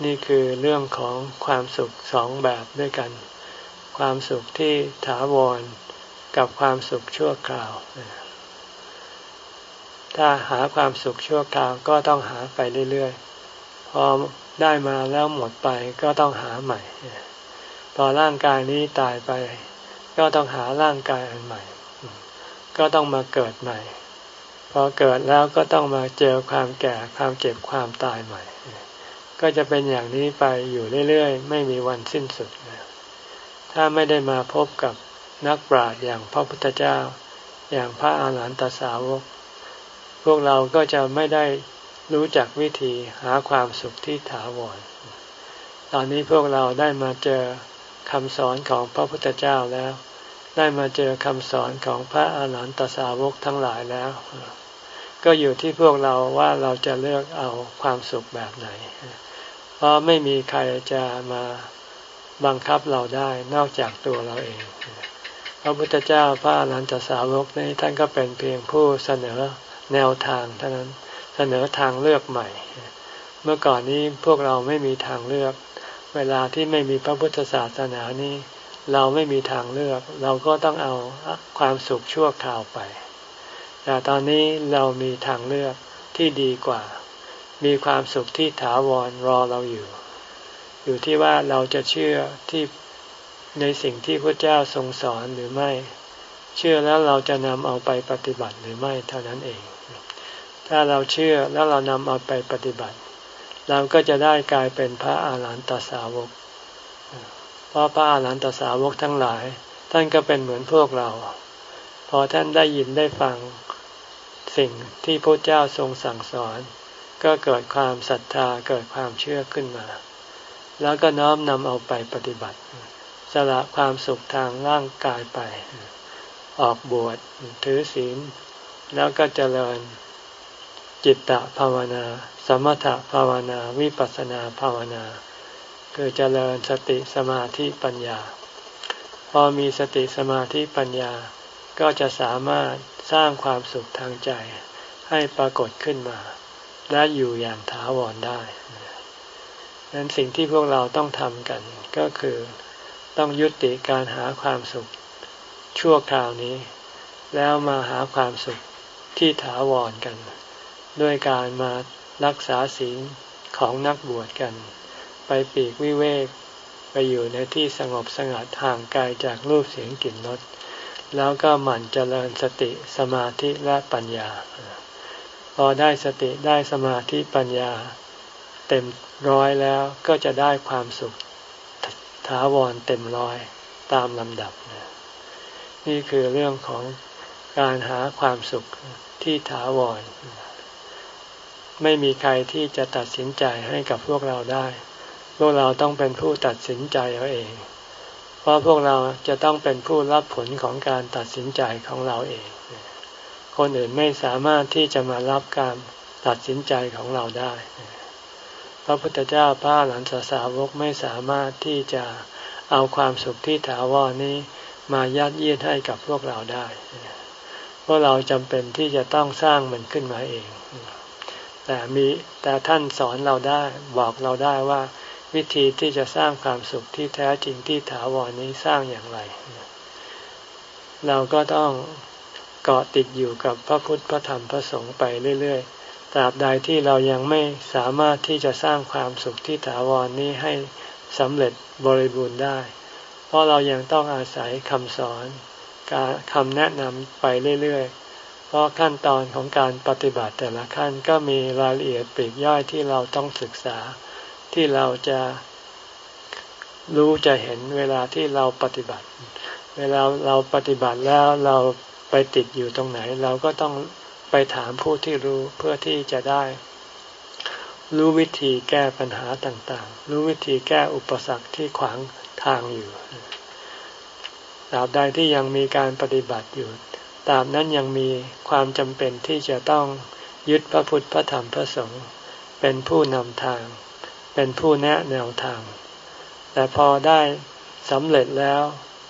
นี่คือเรื่องของความสุขสองแบบด้วยกัน ความสุขที่ถาวรกับความสุขชั่วคราว ถ้าหาความสุขชั่วคราวก็ต้องหาไปเรื่อยๆ พอได้มาแล้วหมดไปก็ต้องหาใหม่ พอร่างกายนี้ตายไป ก็ต้องหาร่างกายอันใหม่ ก็ต้องมาเกิดใหม่ พอเกิดแล้วก็ต้องมาเจอความแก่ความเจ็บความตายใหม่ ก็จะเป็นอย่างนี้ไปอยู่เรื่อยๆ ไม่มีวันสิ้นสุด ถ้าไม่ได้มาพบกับนักปราชญ์อย่างพระพุทธเจ้า อย่างพระอาหารหันตสาวก พวกเราก็จะไม่ได้รู้จักวิธีหาความสุขที่ถาวร ตอนนี้พวกเราได้มาเจอคำสอนของพระพุทธเจ้าแล้ว ได้มาเจอคำสอนของพระอาหารหันตสาวกทั้งหลายแล้ว ก็อยู่ที่พวกเราว่าเราจะเลือกเอาความสุขแบบไหน เพราะไม่มีใครจะมาบังคับเราได้นอกจากตัวเราเอง พระพุทธเจ้าพระอรหันตสาวกนี้ท่านก็เป็นเพียงผู้เสนอแนวทางเท่านั้นเสนอทางเลือกใหม่ เมื่อก่อนนี้พวกเราไม่มีทางเลือก เวลาที่ไม่มีพระพุทธศาสนานี้ เราไม่มีทางเลือก เราก็ต้องเอาความสุขชั่วคราวไป แต่ตอนนี้เรามีทางเลือกที่ดีกว่า มีความสุขที่ถาวรรอเราอยู่ อยู่ที่ว่าเราจะเชื่อที่ในสิ่งที่พระเจ้าทรงสอนหรือไม่ เชื่อแล้วเราจะนำเอาไปปฏิบัติหรือไม่เท่านั้นเอง ถ้าเราเชื่อแล้วเรานำเอาไปปฏิบัติ เราก็จะได้กลายเป็นพระอาหารหันตสาวก เพราะพระอาหารหันตสาวกทั้งหลาย ท่านก็เป็นเหมือนพวกเรา พอท่านได้ยินได้ฟังสิ่งที่พระเจ้าทรงสั่งสอน ก็เกิดความศรัทธาเกิดความเชื่อขึ้นมา แล้วก็น้อมนำเอาไปปฏิบัติ สละความสุขทางร่างกายไป ออกบวชถือศีล แล้วก็เจริญจิตตภาวนา สมถภาวนา วิปัสสนาภาวนา คือเจริญสติสมาธิปัญญา พอมีสติสมาธิปัญญา ก็จะสามารถสร้างความสุขทางใจให้ปรากฏขึ้นมา และอยู่อย่างถาวรได้ดังนั้นสิ่งที่พวกเราต้องทำกัน ก็คือต้องยุติการหาความสุข ชั่วคราวนี้ แล้วมาหาความสุขที่ถาวรกัน ด้วยการมารักษาศีลของนักบวชกัน ไปปีกวิเวก ไปอยู่ในที่สงบสงัดห่างไกลจากรูปเสียงกลิ่นรสแล้วก็หมั่นเจริญสติสมาธิและปัญญา พอได้สติได้สมาธิปัญญา เต็มร้อยแล้วก็จะได้ความสุขถาวรเต็มร้อยตามลำดับ นี่คือเรื่องของการหาความสุขที่ถาวร ไม่มีใครที่จะตัดสินใจให้กับพวกเราได้ พวกเราต้องเป็นผู้ตัดสินใจเอาเอง เพราะพวกเราจะต้องเป็นผู้รับผลของการตัดสินใจของเราเอง คนอื่นไม่สามารถที่จะมารับการตัดสินใจของเราได้ พระพุทธเจ้าพระหลันสาวกไม่สามารถที่จะเอาความสุขที่ถาวรนี้มายัดเยียดให้กับพวกเราได้เพราะเราจำเป็นที่จะต้องสร้างมันขึ้นมาเอง แต่มีแต่ท่านสอนเราได้บอกเราได้ว่า วิธีที่จะสร้างความสุขที่แท้จริงที่ถาวรนี้สร้างอย่างไร เราก็ต้องเกาะติดอยู่กับพระพุทธพระธรรมพระสงฆ์ไปเรื่อยๆตราบใดที่เรายังไม่สามารถที่จะสร้างความสุขที่ถาวรนี้ให้สำเร็จบริบูรณ์ได้ เพราะเรายังต้องอาศัยคำสอนการคำแนะนำไปเรื่อยๆ เพราะขั้นตอนของการปฏิบัติแต่ละขั้นก็มีรายละเอียดปลีกย่อยที่เราต้องศึกษา ที่เราจะรู้จะเห็นเวลาที่เราปฏิบัติ เวลาเราปฏิบัติแล้วเราไปติดอยู่ตรงไหน เราก็ต้องไปถามผู้ที่รู้เพื่อที่จะได้ รู้วิธีแก้ปัญหาต่างๆ รู้วิธีแก้อุปสรรคที่ขวางทางอยู่ตราบใดที่ยังมีการปฏิบัติอยู่ตราบนั้นยังมีความจำเป็นที่จะต้องยึดพระพุทธพระธรรมพระสงฆ์เป็นผู้นำทาง เป็นผู้แนะแนวทาง แต่พอได้สำเร็จแล้ว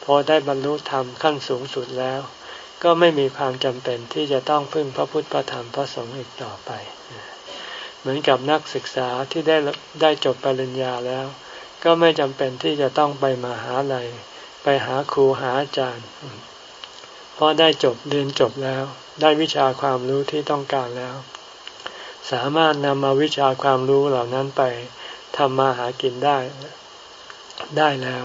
พอได้บรรลุธรรมขั้นสูงสุดแล้ว ก็ไม่มีความจำเป็นที่จะต้องพึ่งพระพุทธพระธรรมพระสงฆ์อีกต่อไป เหมือนกับนักศึกษาที่ได้ได้จบปริญญาแล้ว ก็ไม่จำเป็นที่จะต้องไปมาหาลัยไปหาครูหาอาจารย์เพราะได้จบเรียนจบแล้ว ได้วิชาความรู้ที่ต้องการแล้ว สามารถนำมาวิชาความรู้เหล่านั้นไป ทำมาหากินได้ได้แล้ว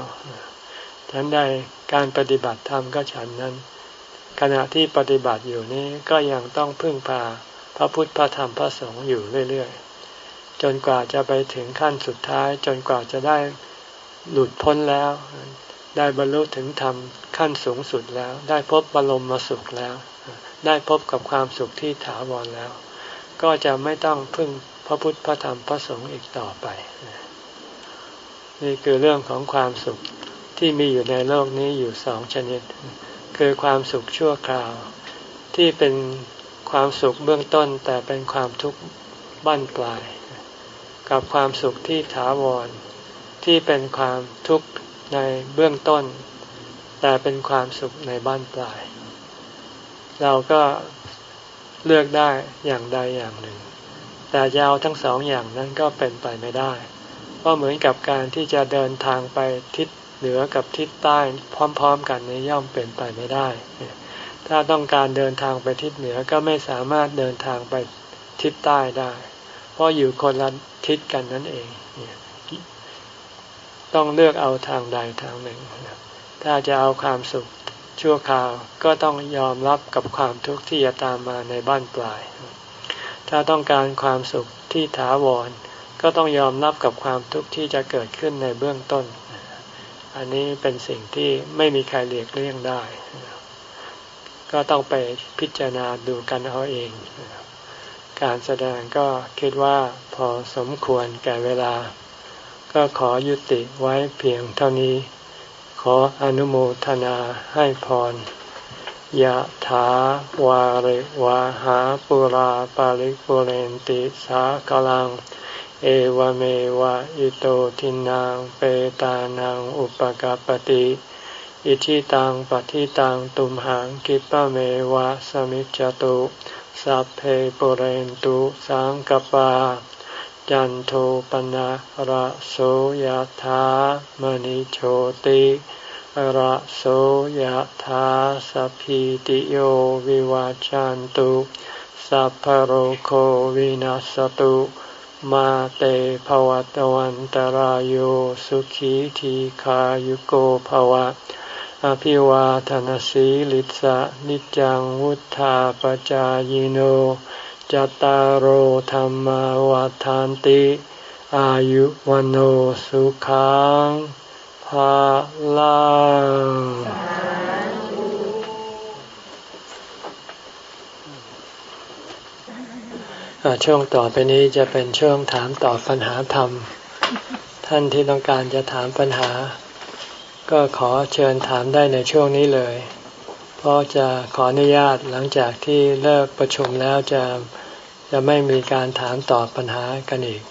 ฉันได้การปฏิบัติธรรมก็ฉันนั้น ขณะที่ปฏิบัติอยู่นี้ก็ยังต้องพึ่งพาพระพุทธพระธรรมพระสงฆ์อยู่เรื่อยๆ จนกว่าจะไปถึงขั้นสุดท้าย จนกว่าจะได้หลุดพ้นแล้ว ได้บรรลุถึงธรรมขั้นสูงสุดแล้ว ได้พบบรมมาสุขแล้ว ได้พบกับความสุขที่ถาวรแล้ว ก็จะไม่ต้องพึ่ง พระพุทธพระธรรมพระสงฆ์อีกต่อไป นี่คือเรื่องของความสุขที่มีอยู่ในโลกนี้อยู่สองชนิด คือความสุขชั่วคราว ที่เป็นความสุขเบื้องต้นแต่เป็นความทุกข์บั้นปลาย กับความสุขที่ถาวร ที่เป็นความทุกข์ในเบื้องต้น แต่เป็นความสุขในบ้านปลาย เราก็เลือกได้อย่างใดอย่างหนึ่ง แต่ยาวทั้งสองอย่างนั้นก็เป็นไปไม่ได้ก็เหมือนกับการที่จะเดินทางไปทิศเหนือกับทิศใต้พร้อม ๆ กันในย่อมเป็นไปไม่ได้ ถ้าต้องการเดินทางไปทิศเหนือก็ไม่สามารถเดินทางไปทิศใต้ได้ เพราะอยู่คนละทิศกันนั่นเอง ต้องเลือกเอาทางใดทางหนึ่ง ถ้าจะเอาความสุขชั่วคราวก็ต้องยอมรับกับความทุกข์ที่จะตามมาในบ้านปลาย ถ้าต้องการความสุขที่ถาวร ก็ต้องยอมรับกับความทุกข์ที่จะเกิดขึ้นในเบื้องต้น อันนี้เป็นสิ่งที่ไม่มีใครเลียกเลี่ยงได้ ก็ต้องไปพิจารณาดูกันเอาเอง การแสดงก็คิดว่าพอสมควรแก่เวลา ก็ขอยุติไว้เพียงเท่านี้ ขออนุโมทนาให้พร ยะถาวาริวาหาปุราปาริปุเรนติสากลัง เอวเมวะอิโตทินังเปตานังอุปกาปติอิชิตังปฏิตังตุมหังกิปะเมวะสมิจจตุสัพเพปุเรนตุสังกปา จันโทปนะระโสยธามณิโชติ ระโสยธาสัพพิติโยวิวาจันตุสัพพโรโควินัสตุมาเตภวัตวันตารโยสุขีทีขายุโกภวะ อภิวาทนสีลิสะนิจังวุธาปจายโนจตารโหธรรมวาทานติ อายุวันโอสุขัง ภาลังช่วงต่อไปนี้จะเป็นช่วงถามตอบปัญหาธรรม ท่านที่ต้องการจะถามปัญหา ก็ขอเชิญถามได้ในช่วงนี้เลย เพราะจะขออนุญาตหลังจากที่เลิกประชุมแล้วจะจะไม่มีการถามตอบปัญหากันอีก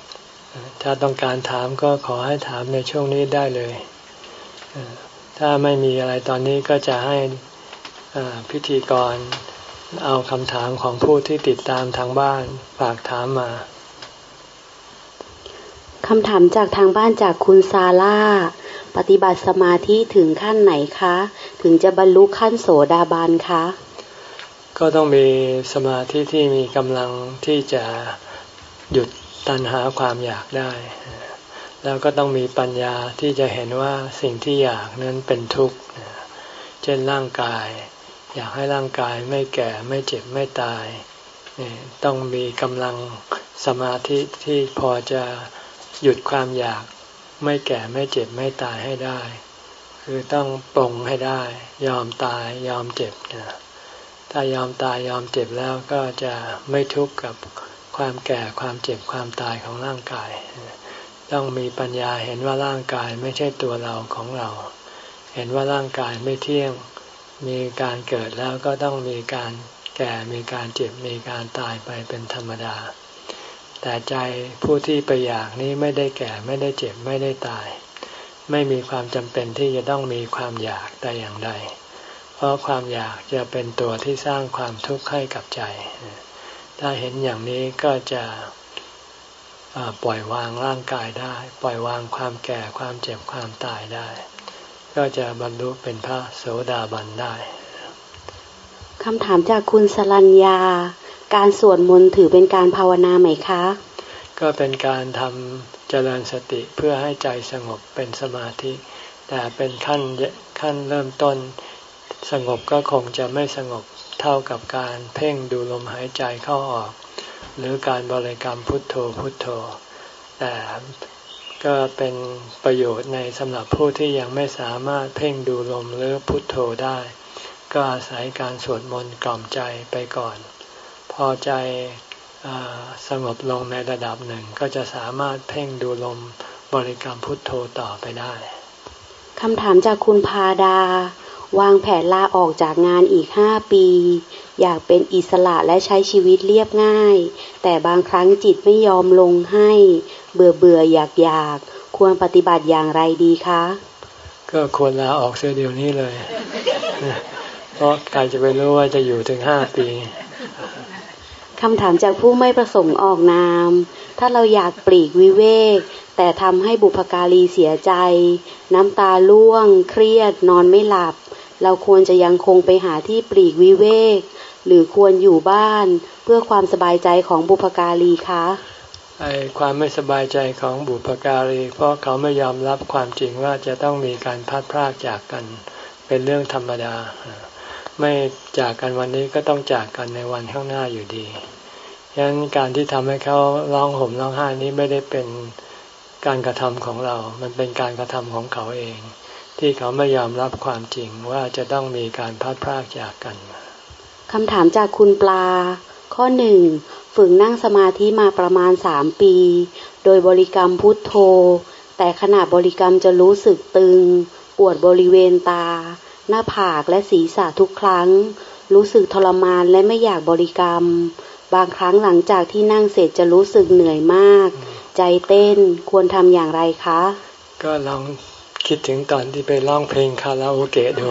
ถ้าต้องการถามก็ขอให้ถามในช่วงนี้ได้เลย ถ้าไม่มีอะไรตอนนี้ก็จะให้พิธีกรเอาคำถามของผู้ที่ติดตามทางบ้านฝากถามมาคำถามจากทางบ้านจากคุณซาร่า ปฏิบัติสมาธิถึงขั้นไหนคะ ถึงจะบรรลุขั้นโสดาบันคะ ก็ต้องมีสมาธิที่มีกำลังที่จะหยุดตันหาความอยากได้ แล้วก็ต้องมีปัญญาที่จะเห็นว่าสิ่งที่อยากนั้นเป็นทุกข์ เช่นร่างกาย อยากให้ร่างกายไม่แก่ไม่เจ็บไม่ตาย ต้องมีกำลังสมาธิที่พอจะหยุดความอยากไม่แก่ไม่เจ็บไม่ตายให้ได้ คือต้องปรงให้ได้ ยอมตายยอมเจ็บนะถ้ายอมตายยอมเจ็บแล้วก็จะไม่ทุกข์กับคความแก่ความเจ็บความตายของร่างกาย ต้องมีปัญญาเห็นว่าร่างกายไม่ใช่ตัวเราของเรา เห็นว่าร่างกายไม่เที่ยง มีการเกิดแล้วก็ต้องมีการแก่ มีการเจ็บ มีการตายไปเป็นธรรมดา แต่ใจผู้ที่ไปอยากนี้ไม่ได้แก่ไม่ได้เจ็บไม่ได้ตาย ไม่มีความจำเป็นที่จะต้องมีความอยากแต่อย่างใด เพราะความอยากจะเป็นตัวที่สร้างความทุกข์ให้กับใจ ถ้าเห็นอย่างนี้ก็จะ ปล่อยวางร่างกายได้ ปล่อยวางความแก่ความเจ็บความตายได้ ก็จะบรรลุเป็นพระโสดาบันได้คำถามจากคุณสรัญญา การสวดมนต์ถือเป็นการภาวนาไหมคะ ก็เป็นการทำเจริญสติเพื่อให้ใจสงบเป็นสมาธิ แต่เป็นขั้นขั้นเริ่มต้นสงบก็คงจะไม่สงบเท่ากับการเพ่งดูลมหายใจเข้าออก หรือการบริกรรมพุทโธพุทโธ แต่ก็เป็นประโยชน์ในสำหรับผู้ที่ยังไม่สามารถเพ่งดูลมหรือพุทโธได้ ก็อาศัยการสวดมนต์กล่อมใจไปก่อน พอใจสงบลงในระดับหนึ่งก็จะสามารถเพ่งดูลมบริกรรมพุทโธต่อไปได้คำถามจากคุณพาดา วางแผนลาออกจากงานอีกห้าปี อยากเป็นอิสระและใช้ชีวิตเรียบง่าย แต่บางครั้งจิตไม่ยอมลงให้ เบื่อเบื่ออยากอยาก ควรปฏิบัติอย่างไรดีคะ ก็ควรลาออกเสียเดี๋ยวนี้เลย เพราะใครจะไปรู้ว่าจะอยู่ถึงห้าปีคำถามจากผู้ไม่ประสงค์ออกนาม ถ้าเราอยากปลีกวิเวก แต่ทำให้บุพการีเสียใจ น้ำตาล่วง เครียด นอนไม่หลับ เราควรจะยังคงไปหาที่ปลีกวิเวก หรือควรอยู่บ้านเพื่อความสบายใจของบุพการีคะไอความไม่สบายใจของบุพการี เพราะเขาไม่ยอมรับความจริงว่าจะต้องมีการพัดพรากจากกัน เป็นเรื่องธรรมดา ไม่จากกันวันนี้ก็ต้องจากกันในวันข้างหน้าอยู่ดีฉะนั้นการที่ทำให้เขาร้องห่มร้องไห้นี้ไม่ได้เป็นการกระทำของเรา มันเป็นการกระทำของเขาเอง ที่เขาไม่ยอมรับความจริงว่าจะต้องมีการพัดพรากจากกันคำถามจากคุณปลา ข้อหนึ่งฝึกนั่งสมาธิมาประมาณสามปี โดยบริกรรมพุทโธ แต่ขณะบริกรรมจะรู้สึกตึง ปวดบริเวณตา หน้าผากและศีรษะทุกครั้ง รู้สึกทรมานและไม่อยากบริกรรม บางครั้งหลังจากที่นั่งเสร็จจะรู้สึกเหนื่อยมาก ใจเต้นควรทำอย่างไรคะ ก็ลอง คิดถึงตอนที่ไปร้องเพลงคาราโอเกะดู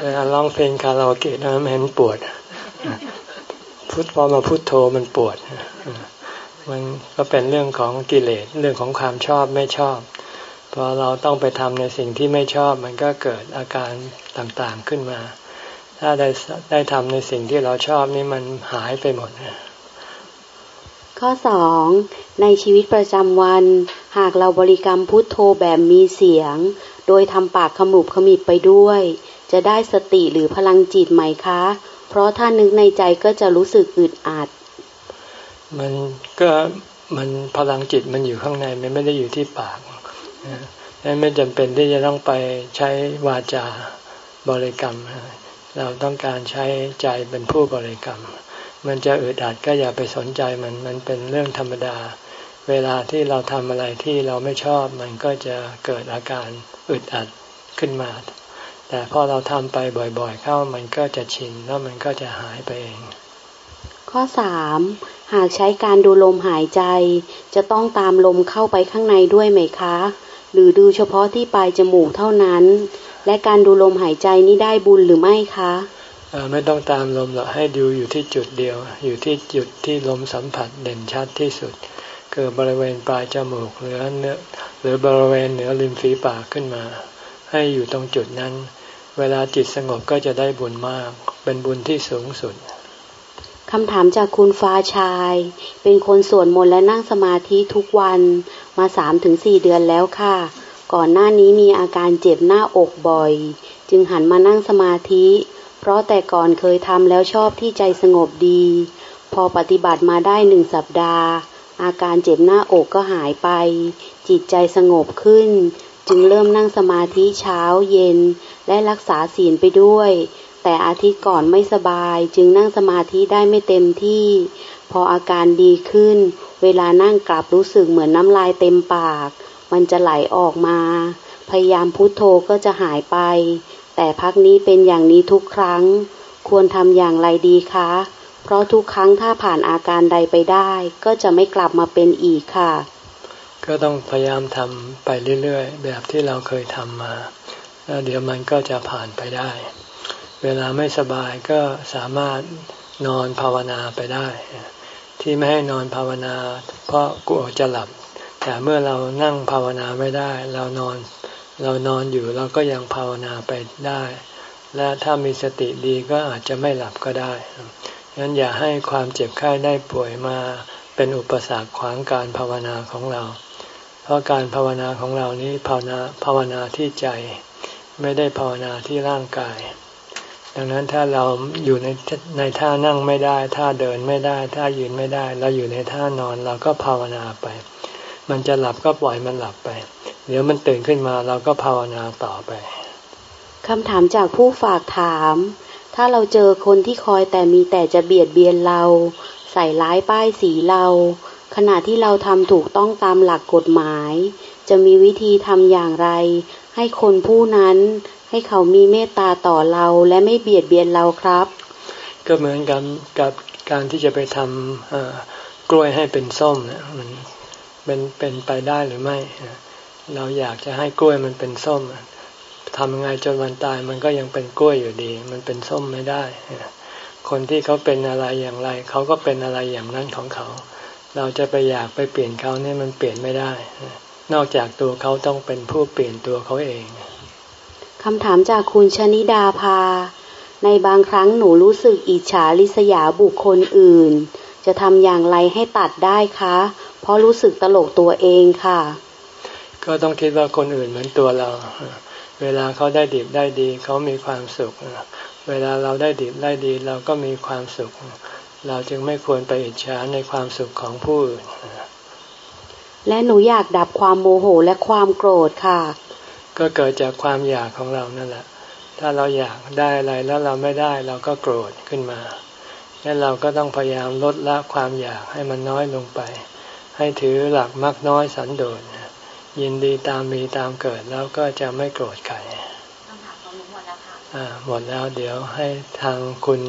เวลาร้องเพลงคาราโอเกะนั้นมันปวด พุทพอมาพุทโธมันปวด มันก็เป็นเรื่องของกิเลสเรื่องของความชอบไม่ชอบ พอเราต้องไปทำในสิ่งที่ไม่ชอบ มันก็เกิดอาการต่างๆขึ้นมา ถ้าได้ได้ทำในสิ่งที่เราชอบนี่มันหายไปหมดข้อ สองในชีวิตประจำวัน หากเราบริกรรมพุทโธแบบมีเสียง โดยทำปากขมุบขมิบไปด้วย จะได้สติหรือพลังจิตไหมคะ เพราะถ้านึกในใจก็จะรู้สึกอึดอัด มันก็มันพลังจิตมันอยู่ข้างในมันไม่ได้อยู่ที่ปากนั้นไม่จำเป็นที่จะต้องไปใช้วาจาบริกรรม เราต้องการใช้ใจเป็นผู้บริกรรม มันจะอึดอัดก็อย่าไปสนใจมันมันเป็นเรื่องธรรมดา เวลาที่เราทำอะไรที่เราไม่ชอบมันก็จะเกิดอาการอึดอัดขึ้นมา แต่พอเราทำไปบ่อยๆ เข้ามันก็จะชินแล้วมันก็จะหายไปเอง ข้อสามหากใช้การดูลมหายใจ จะต้องตามลมเข้าไปข้างในด้วยไหมคะ หรือดูเฉพาะที่ปลายจมูกเท่านั้น และการดูลมหายใจนี้ได้บุญหรือไม่คะ ไม่ต้องตามลมหรอกให้ดูอยู่ที่จุดเดียว อยู่ที่จุดที่ลมสัมผัสเด่นชัดที่สุด คือบริเวณปลายจมูกหรือเนื้อหรือบริเวณเหนือริมฝีปากขึ้นมา ให้อยู่ตรงจุดนั้น เวลาจิตสงบก็จะได้บุญมาก เป็นบุญที่สูงสุดคำถามจากคุณฟ้าชาย เป็นคนสวดมนต์และนั่งสมาธิทุกวันมาสามถึงสี่เดือนแล้วค่ะ ก่อนหน้านี้มีอาการเจ็บหน้าอกบ่อย จึงหันมานั่งสมาธิ เพราะแต่ก่อนเคยทำแล้วชอบที่ใจสงบดี พอปฏิบัติมาได้หนึ่งสัปดาห์ อาการเจ็บหน้าอกก็หายไป จิตใจสงบขึ้น จึงเริ่มนั่งสมาธิเช้าเย็น และรักษาศีลไปด้วย แต่อาทิตย์ก่อนไม่สบาย จึงนั่งสมาธิได้ไม่เต็มที่พพออาการดีขึ้น เวลานั่งกลับรู้สึกเหมือนน้ำลายเต็มปาก มันจะไหลออกมา พยายามพุโทโธก็จะหายไป แต่พักนี้เป็นอย่างนี้ทุกครั้ง ควรทำอย่างไรดีคะ เพราะทุกครั้งถ้าผ่านอาการใดไปได้ ก็จะไม่กลับมาเป็นอีกค่ะ ก็ต้องพยายามทำไปเรื่อยๆ แบบที่เราเคยทำมาแล้วเดี๋ยวมันก็จะผ่านไปได้ เวลาไม่สบายก็สามารถนอนภาวนาไปได้ ที่ไม่ให้นอนภาวนา เพราะกลัวจะหลับ แต่เมื่อเรานั่งภาวนาไม่ได้ เรานอน เรานอนอยู่เราก็ยังภาวนาไปได้ และถ้ามีสติดีก็อาจจะไม่หลับก็ได้ฉะนั้นอย่าให้ความเจ็บไข้ได้ป่วยมาเป็นอุปสรรคขวางการภาวนาของเรา เพราะการภาวนาของเรานี้ภาวนาภาวนาที่ใจ ไม่ได้ภาวนาที่ร่างกาย ดังนั้นถ้าเราอยู่ในในท่านั่งไม่ได้ ท่าเดินไม่ได้ ท่ายืนไม่ได้ เราอยู่ในท่านอนเราก็ภาวนาไป มันจะหลับก็ปล่อยมันหลับไป เดี๋ยวมันตื่นขึ้นมาเราก็ภาวนาต่อไปคำถามจากผู้ฝากถาม ถ้าเราเจอคนที่คอยแต่มีแต่จะเบียดเบียนเรา ใส่ร้ายป้ายสีเรา ขณะที่เราทำถูกต้องตามหลักกฎหมาย จะมีวิธีทำอย่างไร ให้คนผู้นั้นให้เขามีเมตตาต่อเราและไม่เบียดเบียนเราครับ ก็เหมือนกันกับการที่จะไปทำกล้วยให้เป็นส้มเนี่ยมัน เป็นเป็นไปได้หรือไม่ เราอยากจะให้กล้วยมันเป็นส้มทำยังไงจนวันตายมันก็ยังเป็นกล้วยอยู่ดี มันเป็นส้มไม่ได้ คนที่เขาเป็นอะไรอย่างไร เขาก็เป็นอะไรอย่างนั้นของเขา เราจะไปอยากไปเปลี่ยนเขาเนี่ยมันเปลี่ยนไม่ได้ นอกจากตัวเขาต้องเป็นผู้เปลี่ยนตัวเขาเองคำถามจากคุณชนิดาภา ในบางครั้งหนูรู้สึกอิจฉาริษยาบุคคลอื่น จะทำอย่างไรให้ตัดได้คะ เพราะรู้สึกตลกตัวเองค่ะ ก็ต้องคิดว่าคนอื่นเหมือนตัวเรา เวลาเขาได้ดีได้ดี เขามีความสุข เวลาเราได้ดีได้ดี เราก็มีความสุข เราจึงไม่ควรไปอิจฉาในความสุขของผู้อื่น และหนูอยากดับความโมโหและความโกรธค่ะ ก็เกิดจากความอยากของเรานั่นแหละ ถ้าเราอยากได้อะไรแล้วเราไม่ได้เราก็โกรธขึ้นมา ดังนั้นเราก็ต้องพยายามลดละความอยากให้มันน้อยลงไป ให้ถือหลักมักน้อยสันโดษยินดีตามมีตามเกิดแล้วก็จะไม่โกรธใครหมดแล้วเดี๋ยวให้ทางคุณ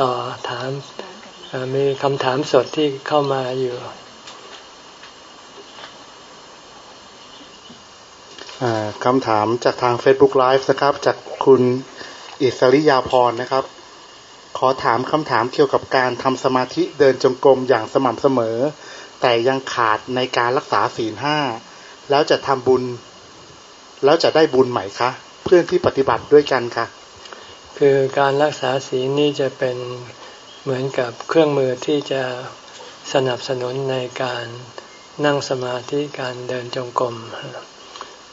ต่อถามมีคำถามสดที่เข้ามาอยู่คำถามจากทาง Facebook Live นะครับ จากคุณอิสริยาพรนะครับ ขอถามคำถามเกี่ยวกับการทำสมาธิเดินจงกรมอย่างสม่ำเสมอ แต่ยังขาดในการรักษาศีลห้าแล้วจะทำบุญ แล้วจะได้บุญไหมคะ เพื่อนที่ปฏิบัติด้วยกันคะคือการรักษาศีลนี่จะเป็นเหมือนกับเครื่องมือที่จะสนับสนุนในการนั่งสมาธิการเดินจงกรม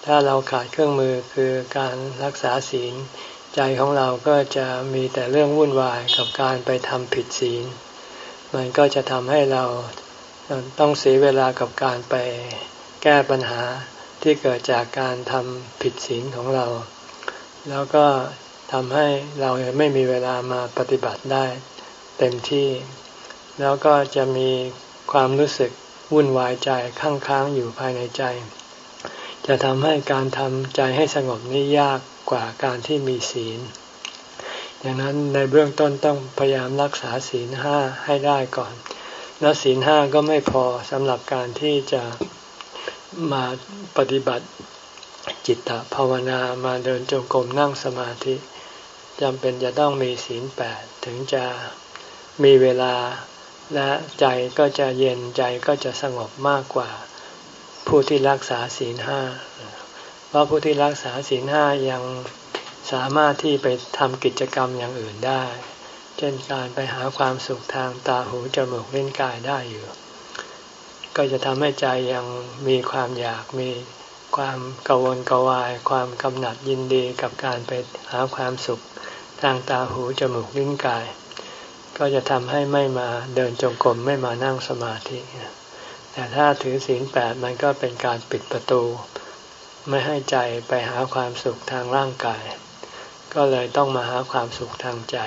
ถ้าเราขาดเครื่องมือคือการรักษาศีล ใจของเราก็จะมีแต่เรื่องวุ่นวายกับการไปทำผิดศีล มันก็จะทำให้เราต้องเสียเวลากับการไปแก้ปัญหาที่เกิดจากการทำผิดศีลของเรา แล้วก็ทำให้เราไม่มีเวลามาปฏิบัติได้เต็มที่ แล้วก็จะมีความรู้สึกวุ่นวายใจข้างค้างอยู่ภายในใจ จะทำให้การทำใจให้สงบนี้ยาก กว่าการที่มีศีลดังนั้นในเบื้องต้นต้องพยายามรักษาศีลห้าให้ได้ก่อน แล้วศีลห้าก็ไม่พอสำหรับการที่จะมาปฏิบัติจิตตภาวนามาเดินจงกรมนั่งสมาธิจำเป็นจะต้องมีศีลแปดถึงจะมีเวลาและใจก็จะเย็นใจก็จะสงบมากกว่า ผู้ที่รักษาศีลห้า เพราะผู้ที่รักษาศีลห้ายังสามารถที่ไปทำกิจกรรมอย่างอื่นได้ เช่นการไปหาความสุขทางตาหูจมูกเล่นกายได้อยู่ ก็จะทำให้ใจยังมีความอยากมีความกังวลกวาย ความกำหนัดยินดีกับการไปหาความสุขทางตาหูจมูกลิ้นกาย ก็จะทำให้ไม่มาเดินจงกรมไม่มานั่งสมาธิ แต่ถ้าถือศีลแปดมันก็เป็นการปิดประตู ไม่ให้ใจไปหาความสุขทางร่างกาย ก็เลยต้องมาหาความสุขทางใจ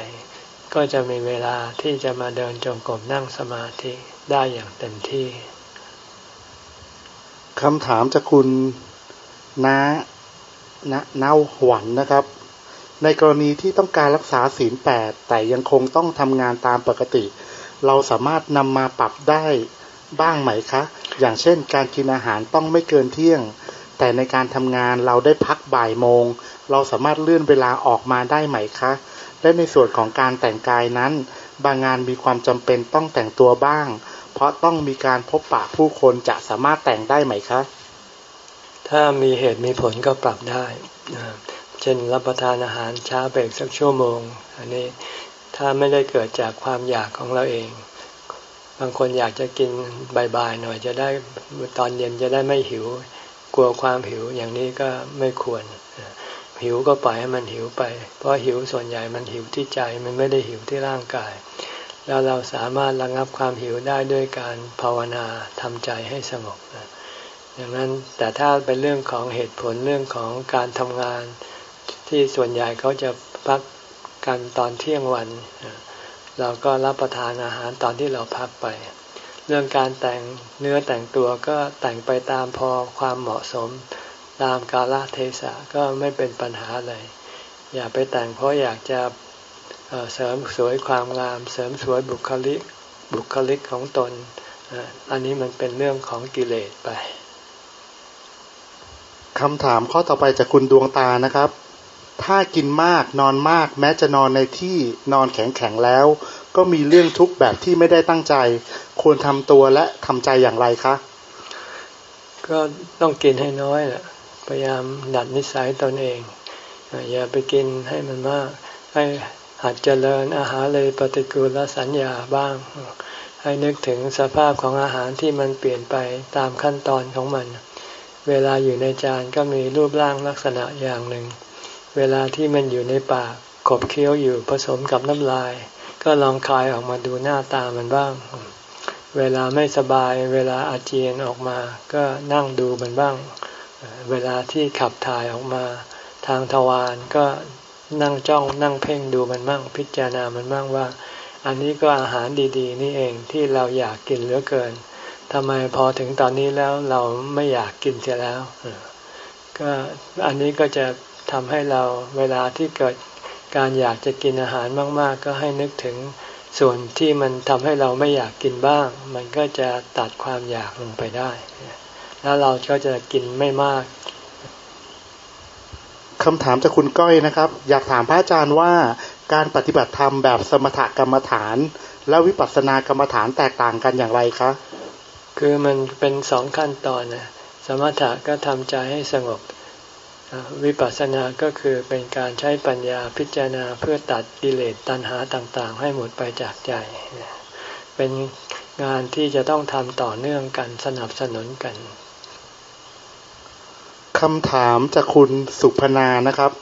ก็จะมีเวลาที่จะมาเดินจงกรมนั่งสมาธิได้อย่างเต็มที่คำถามจากคุณน้าณเนาหวันนะครับ ในกรณีที่ต้องการรักษาศีลแปดแต่ยังคงต้องทำงานตามปกติ เราสามารถนำมาปรับได้บ้างไหมคะ อย่างเช่นการกินอาหารต้องไม่เกินเที่ยง แต่ในการทำงานเราได้พักบ่ายโมง เราสามารถเลื่อนเวลาออกมาได้ไหมคะ และในส่วนของการแต่งกายนั้น บางงานมีความจำเป็นต้องแต่งตัวบ้าง เพราะต้องมีการพบปะผู้คนจะสามารถแต่งได้ไหมคะ ถ้ามีเหตุมีผลก็ปรับได้ เช่นรับประทานอาหารช้าเบรกสักชั่วโมง อันนี้ถ้าไม่ได้เกิดจากความอยากของเราเอง บางคนอยากจะกินบ่ายๆหน่อยจะได้ตอนเย็นจะได้ไม่หิว กลัวความหิวอย่างนี้ก็ไม่ควร หิวก็ปล่อยให้มันหิวไป เพราะหิวส่วนใหญ่มันหิวที่ใจมันไม่ได้หิวที่ร่างกาย แล้วเราสามารถระงับความหิวได้ด้วยการภาวนาทำใจให้สงบอย่างนั้นแต่ถ้าเป็นเรื่องของเหตุผลเรื่องของการทำงาน ที่ส่วนใหญ่เขาจะพักกันตอนเที่ยงวัน เราก็รับประทานอาหารตอนที่เราพักไป เรื่องการแต่งเนื้อแต่งตัวก็แต่งไปตามพอความเหมาะสม ตามกาลเทศะก็ไม่เป็นปัญหาเลย อย่าไปแต่งเพราะอยากจะเสริมสวยความงาม เสริมสวยบุคลิกบุคลิกของตน อันนี้มันเป็นเรื่องของกิเลสไปคำถามข้อต่อไปจากคุณดวงตานะครับ ถ้ากินมากนอนมาก แม้จะนอนในที่นอนแข็งแข็งแล้ว ก็มีเรื่องทุกข์แบบที่ไม่ได้ตั้งใจ ควรทำตัวและทำใจอย่างไรคะ ก็ต้องกินให้น้อยแหละพยายามดัดนิสัยตนเอง อย่าไปกินให้มันมากให้หัดเจริญอาหารเลยปฏิกูลสัญญาบ้าง ให้นึกถึงสภาพของอาหารที่มันเปลี่ยนไปตามขั้นตอนของมัน เวลาอยู่ในจานก็มีรูปร่างลักษณะอย่างหนึ่ง เวลาที่มันอยู่ในปากขบเคี้ยวอยู่ผสมกับน้ำลาย ก็ลองคายออกมาดูหน้าตามันบ้าง เวลาไม่สบาย เวลาอาเจียนออกมา ก็นั่งดูมันบ้าง เวลาที่ขับถ่ายออกมาทางทวารก็นั่งจ้องนั่งเพ่งดูมันบ้าง พิจารณามันบ้างว่า อันนี้ก็อาหารดีๆ นี่เองที่เราอยากกินเหลือเกินทำไมพอถึงตอนนี้แล้วเราไม่อยากกินเสียแล้วก็อันนี้ก็จะทำให้เราเวลาที่เกิด การอยากจะกินอาหารมาก ๆ ก็ให้นึกถึงส่วนที่มันทำให้เราไม่อยากกินบ้าง มันก็จะตัดความอยากลงไปได้ แล้วเราก็จะกินไม่มากคำถามจากคุณก้อยนะครับ อยากถามพระอาจารย์ว่าการปฏิบัติธรรมแบบสมถกรรมฐาน และวิปัสสนากรรมฐานแตกต่างกันอย่างไรคะ คือมันเป็นสองขั้นตอนนะสมถะก็ทำใจให้สงบ วิปัสสนาก็คือเป็นการใช้ปัญญาพิจารณาเพื่อตัดกิเลสตัณหาต่างๆ ให้หมดไปจากใจ เป็นงานที่จะต้องทำต่อเนื่องกันสนับสนุนกันคำถามจากคุณสุพนานะครับ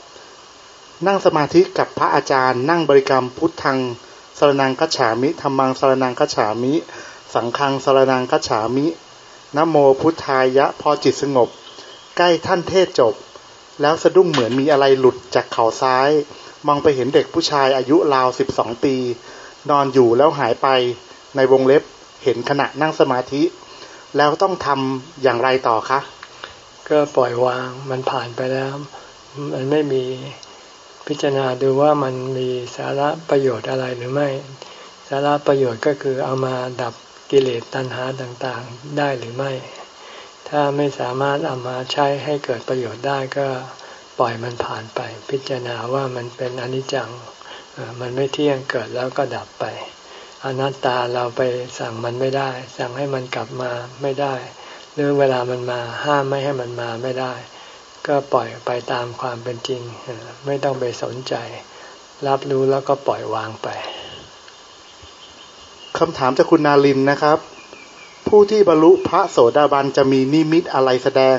นั่งสมาธิกับพระอาจารย์ นั่งบริกรรมพุทธังสรนังกัจฉามิธรรมังสรนังกัจฉามิ สังฆังสารนังกัจฉามินโมพุทธายะพอจิตสงบ ใกล้ท่านเทศจบ แล้วสะดุ้งเหมือนมีอะไรหลุดจากเข่าซ้าย มองไปเห็นเด็กผู้ชายอายุราวสิบสองปี นอนอยู่แล้วหายไปในวงเล็บเห็นขณะนั่งสมาธิ แล้วต้องทำอย่างไรต่อคะ ก็ปล่อยวางมันผ่านไปแล้ว มันไม่มีพิจารณาดูว่ามันมีสาระประโยชน์อะไรหรือไม่ สาระประโยชน์ก็คือเอามาดับกิเลสตัณหาต่างๆได้หรือไม่ ถ้าไม่สามารถเอามาใช้ให้เกิดประโยชน์ได้ก็ปล่อยมันผ่านไป พิจารณาว่ามันเป็นอนิจจังมันไม่เที่ยงเกิดแล้วก็ดับไป อนัตตาเราไปสั่งมันไม่ได้ สั่งให้มันกลับมาไม่ได้ หรือเวลามันมาห้ามไม่ให้มันมาไม่ได้ ก็ปล่อยไปตามความเป็นจริง ไม่ต้องไปสนใจ รับรู้แล้วก็ปล่อยวางไปคำถามจากคุณนาลินนะครับ ผู้ที่บรรลุพระโสดาบันจะมีนิมิตอะไรแสดง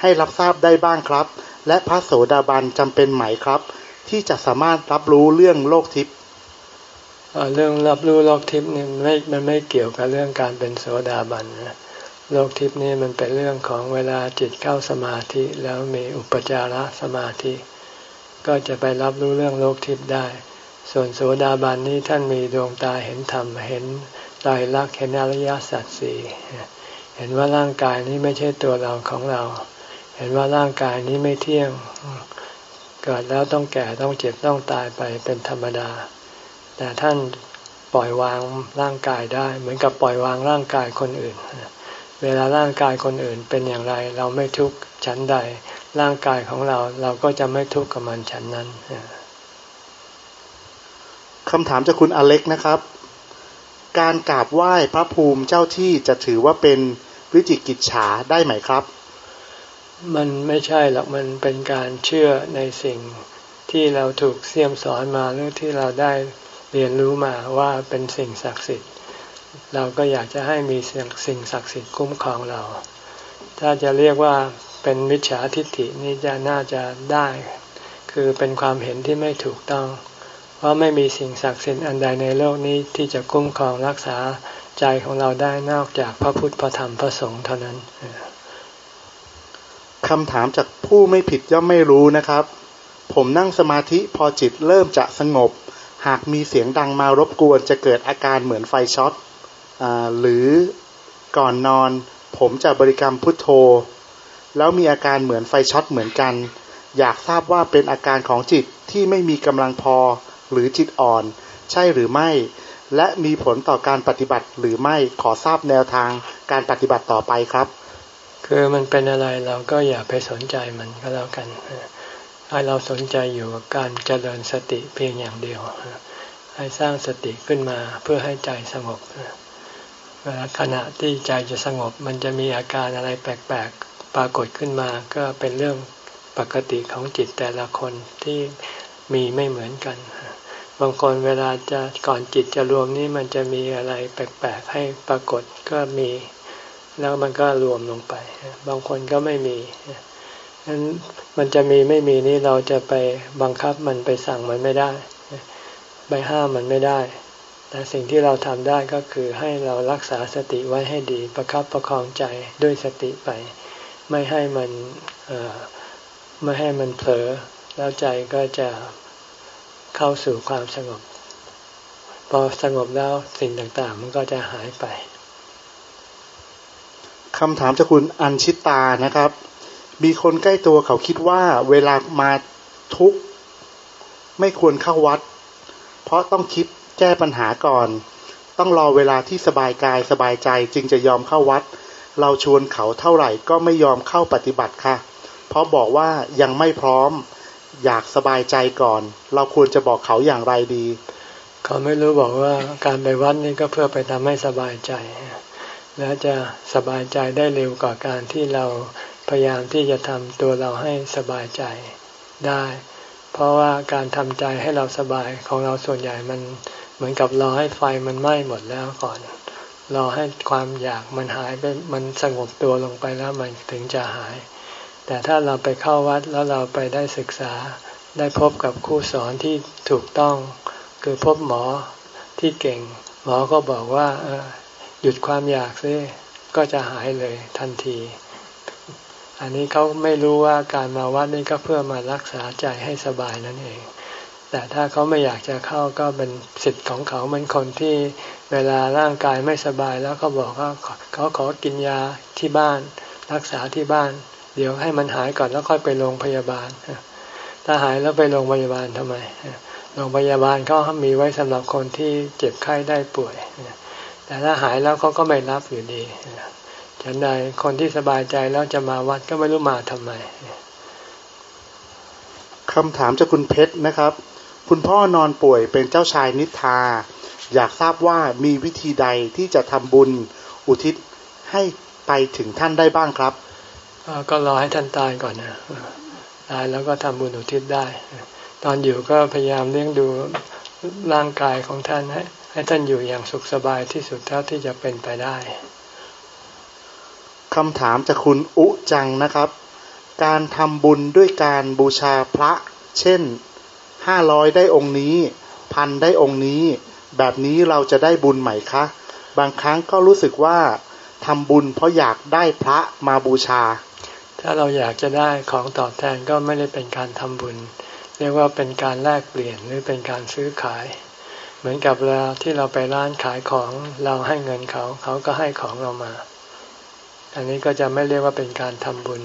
ให้รับทราบได้บ้างครับ และพระโสดาบันจำเป็นไหมครับ ที่จะสามารถรับรู้เรื่องโลกทิพย์เรื่องรับรู้โลกทิพย์นี่ไม่มันไม่เกี่ยวกับเรื่องการเป็นโสดาบันนะโลกทิพย์นี่มันเป็นเรื่องของเวลาจิตเข้าสมาธิแล้วมีอุปจารสมาธิ ก็จะไปรับรู้เรื่องโลกทิพย์ได้ ส่วนโสดาบันนี้ท่านมีดวงตาเห็นธรรมเห็น ไตรลักเห็นอริยสัจสี่เห็นว่าร่างกายนี้ไม่ใช่ตัวเราของเรา เห็นว่าร่างกายนี้ไม่เที่ยง เกิดแล้วต้องแก่ต้องเจ็บต้องตายไปเป็นธรรมดา แต่ท่านปล่อยวางร่างกายได้ เหมือนกับปล่อยวางร่างกายคนอื่น เวลาร่างกายคนอื่นเป็นอย่างไร เราไม่ทุกข์ฉันใด ร่างกายของเราเราก็จะไม่ทุกข์กับมันฉันนั้นคำถามจากคุณอเล็กนะครับ การกราบไหว้พระภูมิเจ้าที่จะถือว่าเป็นวิจิกิจฉาได้ไหมครับ มันไม่ใช่หรอกมันเป็นการเชื่อในสิ่งที่เราถูกเสี่ยมสอนมาหรือที่เราได้เรียนรู้มาว่าเป็นสิ่งศักดิ์สิทธิ์ เราก็อยากจะให้มีสิ่งศักดิ์สิทธิ์คุ้มครองเรา ถ้าจะเรียกว่าเป็นมิจฉาทิฏฐินี่จะน่าจะได้ คือเป็นความเห็นที่ไม่ถูกต้อง พราะไม่มีสิ่งศักดิ์สิทธิ์อันใดในโลกนี้ที่จะคุ้มครองรักษาใจของเราได้นอกจากพระพุทธพระธรรมพระสงฆ์เท่านั้นคำถามจากผู้ไม่ผิดย่อมไม่รู้นะครับ ผมนั่งสมาธิพอจิตเริ่มจะสงบ หากมีเสียงดังมารบกวนจะเกิดอาการเหมือนไฟช็อตหรือก่อนนอน ผมจะบริกรรมพุทโธ แล้วมีอาการเหมือนไฟช็อตเหมือนกัน อยากทราบว่าเป็นอาการของจิตที่ไม่มีกำลังพอ หรือจิตอ่อน ใช่หรือไม่ และมีผลต่อการปฏิบัติหรือไม่ขอทราบแนวทางการปฏิบัติต่อไปครับ คือมันเป็นอะไรเราก็อย่าไปสนใจมันก็แล้วกันให้เราสนใจอยู่กับการเจริญสติเพียงอย่างเดียวให้สร้างสติขึ้นมาเพื่อให้ใจสงบเวลาขณะที่ใจจะสงบ มันจะมีอาการอะไรแปลกๆ ปรากฏขึ้นมาก็เป็นเรื่องปกติของจิตแต่ละคนที่มีไม่เหมือนกัน บางคนเวลาจะก่อนจิตจะรวมนี่มันจะมีอะไรแปลกๆให้ปรากฏก็มี แล้วมันก็รวมลงไป บางคนก็ไม่มีนั้นมันจะมีไม่มีนี่เราจะไปบังคับมันไปสั่งมันไม่ได้ ไปห้ามมันไม่ได้ แต่สิ่งที่เราทำได้ก็คือให้เรารักษาสติไว้ให้ดีประคับประคองใจด้วยสติไป ไม่ให้มันไม่ให้มันเผลอแล้วใจก็จะ เข้าสู่ความสงบ พอสงบแล้วสิ่งต่างๆ มันก็จะหายไปคำถามจากคุณอัญชิตานะครับ มีคนใกล้ตัวเขาคิดว่าเวลามาทุกข์ไม่ควรเข้าวัด เพราะต้องคิดแก้ปัญหาก่อน ต้องรอเวลาที่สบายกายสบายใจจึงจะยอมเข้าวัด เราชวนเขาเท่าไหร่ก็ไม่ยอมเข้าปฏิบัติค่ะ เพราะบอกว่ายังไม่พร้อม อยากสบายใจก่อน เราควรจะบอกเขาอย่างไรดี เขาไม่รู้บอกว่าการไปวัดนี่ก็เพื่อไปทำให้สบายใจ และจะสบายใจได้เร็วกว่าการที่เราพยายามที่จะทำตัวเราให้สบายใจได้ เพราะว่าการทำใจให้เราสบายของเราส่วนใหญ่มันเหมือนกับรอให้ไฟมันไหม้หมดแล้วก่อนรอให้ความอยากมันหายไปมันสงบตัวลงไปแล้วมันถึงจะหาย แต่ถ้าเราไปเข้าวัดแล้วเราไปได้ศึกษา ได้พบกับครูสอนที่ถูกต้อง คือพบหมอที่เก่ง หมอก็บอกว่าหยุดความอยากซิก็จะหายเลยทันที อันนี้เขาไม่รู้ว่าการมาวัดนี่ก็เพื่อมารักษาใจให้สบายนั่นเอง แต่ถ้าเขาไม่อยากจะเข้าก็เป็นสิทธิ์ของเขาเหมือนคนที่เวลาร่างกายไม่สบายแล้วเขาบอกว่าเขาขอกินยาที่บ้าน รักษาที่บ้าน เดี๋ยวให้มันหายก่อนแล้วค่อยไปโรงพยาบาล ถ้าหายแล้วไปโรงพยาบาลทำไม โรงพยาบาลเขามีไว้สำหรับคนที่เจ็บไข้ได้ป่วย แต่ถ้าหายแล้วเขาก็ไม่รับอยู่ดีฉันใดคนที่สบายใจแล้วจะมาวัดก็ไม่รู้มาทำไมคำถามจากคุณเพชรนะครับ คุณพ่อนอนป่วยเป็นเจ้าชายนิทา อยากทราบว่ามีวิธีใดที่จะทำบุญอุทิศให้ไปถึงท่านได้บ้างครับ ก็รอให้ท่านตายก่อนนะตายแล้วก็ทำบุญอุทิศได้ ตอนอยู่ก็พยายามเลี้ยงดูร่างกายของท่านให้ให้ท่านอยู่อย่างสุขสบายที่สุดเท่าที่จะเป็นไปได้คำถามจากคุณอุจังนะครับ การทำบุญด้วยการบูชาพระ เช่นห้าร้อยได้องค์นี้ พันได้องค์นี้ แบบนี้เราจะได้บุญไหมคะ บางครั้งก็รู้สึกว่าทำบุญเพราะอยากได้พระมาบูชา ถ้าเราอยากจะได้ของตอบแทนก็ไม่ได้เป็นการทำบุญ เรียกว่าเป็นการแลกเปลี่ยนหรือเป็นการซื้อขาย เหมือนกับเวลาที่เราไปร้านขายของเราให้เงินเขา เขาก็ให้ของเรามา อันนี้ก็จะไม่เรียกว่าเป็นการทำบุญ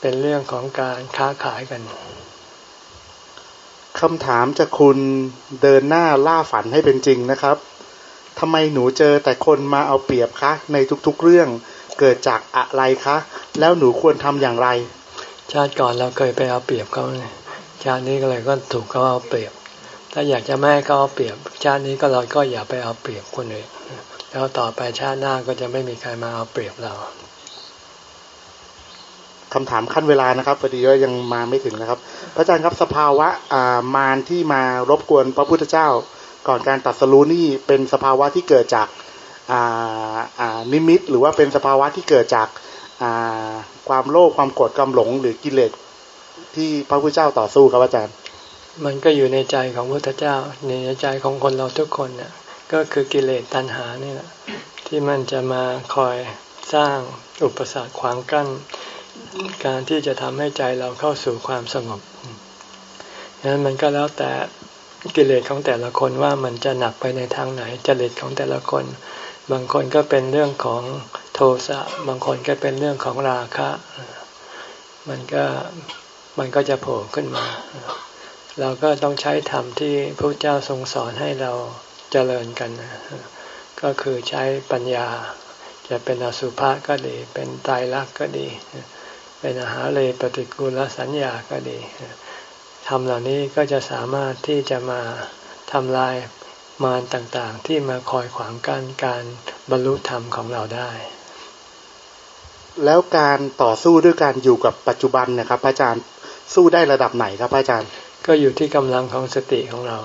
เป็นเรื่องของการค้าขายกันคำถามจะคุณเดินหน้าล่าฝันให้เป็นจริงนะครับทำไมหนูเจอแต่คนมาเอาเปรียบคะในทุกๆเรื่อง เกิดจากอะไรคะ แล้วหนูควรทำอย่างไร ชาติก่อนเราเคยไปเอาเปรียบเขาเนี่ยชาตินี้ก็เลยก็ถูกเขาเอาเปรียบ ถ้าอยากจะไม่ให้เขาเอาเปรียบ ชาตินี้ก็เราก็อย่าไปเอาเปรียบคนอื่นแล้วต่อไปชาติหน้าก็จะไม่มีใครมาเอาเปรียบเราคำถามขั้นเวลานะครับพอดีว่ายังมาไม่ถึงนะครับ พระอาจารย์ครับสภาวะมารที่มารบกวนพระพุทธเจ้า ก่อนการตัดสรู้นี่เป็นสภาวะที่เกิดจาก นิมิตหรือว่าเป็นสภาวะที่เกิดจากความโลภความโกรธความหลงหรือกิเลสที่พระพุทธเจ้าต่อสู้ครับอาจารย์ มันก็อยู่ในใจของพระพุทธเจ้าในใจของคนเราทุกคนเนี่ยก็คือกิเลสตัณหานี่แหละที่มันจะมาคอยสร้างอุปสรรคขวางกั้น การที่จะทำให้ใจเราเข้าสู่ความสงบนั้นมันก็แล้วแต่กิเลสของแต่ละคนว่ามันจะหนักไปในทางไหนจริตของแต่ละคน บางคนก็เป็นเรื่องของโทสะ บางคนก็เป็นเรื่องของราคะ มันก็มันก็จะโผล่ขึ้นมา เราก็ต้องใช้ธรรมที่พระเจ้าทรงสอนให้เราเจริญกัน ก็คือใช้ปัญญา จะเป็นอสุภะก็ดี เป็นตายรักก็ดี เป็นอาหารเลยปฏิกูลสัญญาก็ดีทำเหล่านี้ก็จะสามารถที่จะมาทำลาย มารต่างๆ ที่มาคอยขวางกั้นการบรรลุธรรมของเราได้ แล้วการต่อสู้ด้วยการอยู่กับปัจจุบันนะครับอาจารย์สู้ได้ระดับไหนครับอาจารย์ ก็อยู่ที่กำลังของสติของเรา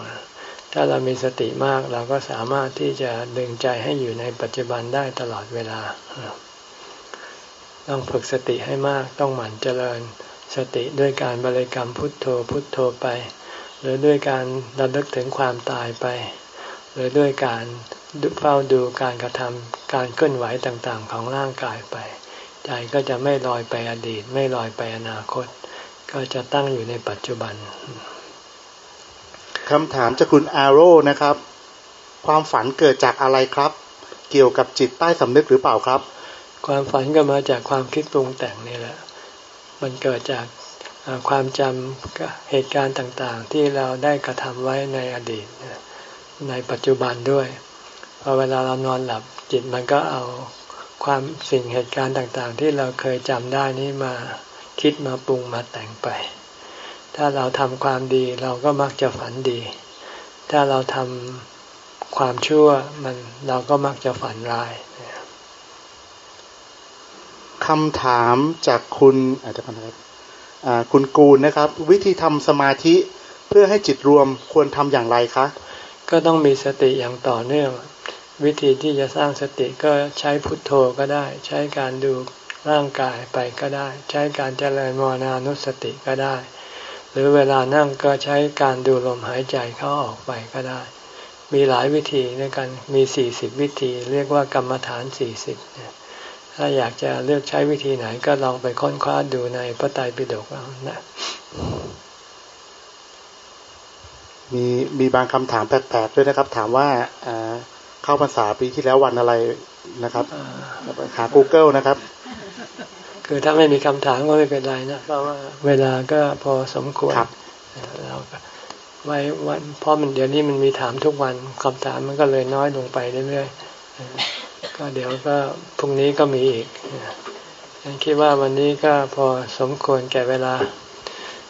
ถ้าเรามีสติมากเราก็สามารถที่จะดึงใจให้อยู่ในปัจจุบันได้ตลอดเวลา ต้องฝึกสติให้มากต้องหมั่นเจริญสติด้วยการบริกรรมพุทโธพุทโธไป หรือด้วยการระลึกถึงความตายไป หรือด้วยการเฝ้าดูการกระทำการเคลื่อนไหวต่างๆ ของร่างกายไป ใจก็จะไม่ลอยไปอดีต ไม่ลอยไปอนาคต ก็จะตั้งอยู่ในปัจจุบันคำถามจากคุณอาโร่นะครับ ความฝันเกิดจากอะไรครับ เกี่ยวกับจิตใต้สำนึกหรือเปล่าครับ ความฝันก็มาจากความคิดปรุงแต่งนี่แหละ มันเกิดจากความจำเหตุการณ์ต่างๆ ที่เราได้กระทำไว้ในอดีต ในปัจจุบันด้วยพอเวลาเรานอนหลับจิตมันก็เอาความสิ่งเหตุการณ์ต่างๆ ที่เราเคยจำได้นี้มาคิดมาปรุงมาแต่งไป ถ้าเราทำความดีเราก็มักจะฝันดี ถ้าเราทำความชั่วมันเราก็มักจะฝันร้ายคำถามจากคุณอาจจะกันนะครับคุณกูลนะครับ วิธีทำสมาธิเพื่อให้จิตรวมควรทำอย่างไรคะ ก็ต้องมีสติอย่างต่อเนื่อง วิธีที่จะสร้างสติก็ใช้พุทโธก็ได้ ใช้การดูร่างกายไปก็ได้ ใช้การเจริญมรณานุสติก็ได้ หรือเวลานั่งก็ใช้การดูลมหายใจเข้าออกไปก็ได้ มีหลายวิธีในการมีสี่สิบวิธี เรียกว่ากรรมฐานสี่สิบถ้าอยากจะเลือกใช้วิธีไหนก็ลองไปค้นคว้าดูในพระไตรปิฎกเอานะ มีมีบางคำถามแปลกๆด้วยนะครับ ถามว่าเข้าภาษาปีที่แล้ววันอะไรนะครับหา Google นะครับ คือถ้าไม่มีคำถามก็ไม่เป็นไรนะเพราะว่าเวลาก็พอสมควรเราไว้วันเพราะมันเดี๋ยวนี้มันมีถามทุกวันคำถามมันก็เลยน้อยลงไปเรื่อยๆก็เดี๋ยวก็พรุ่งนี้ก็มีอีกฉันคิดว่าวันนี้ก็พอสมควรแก่เวลา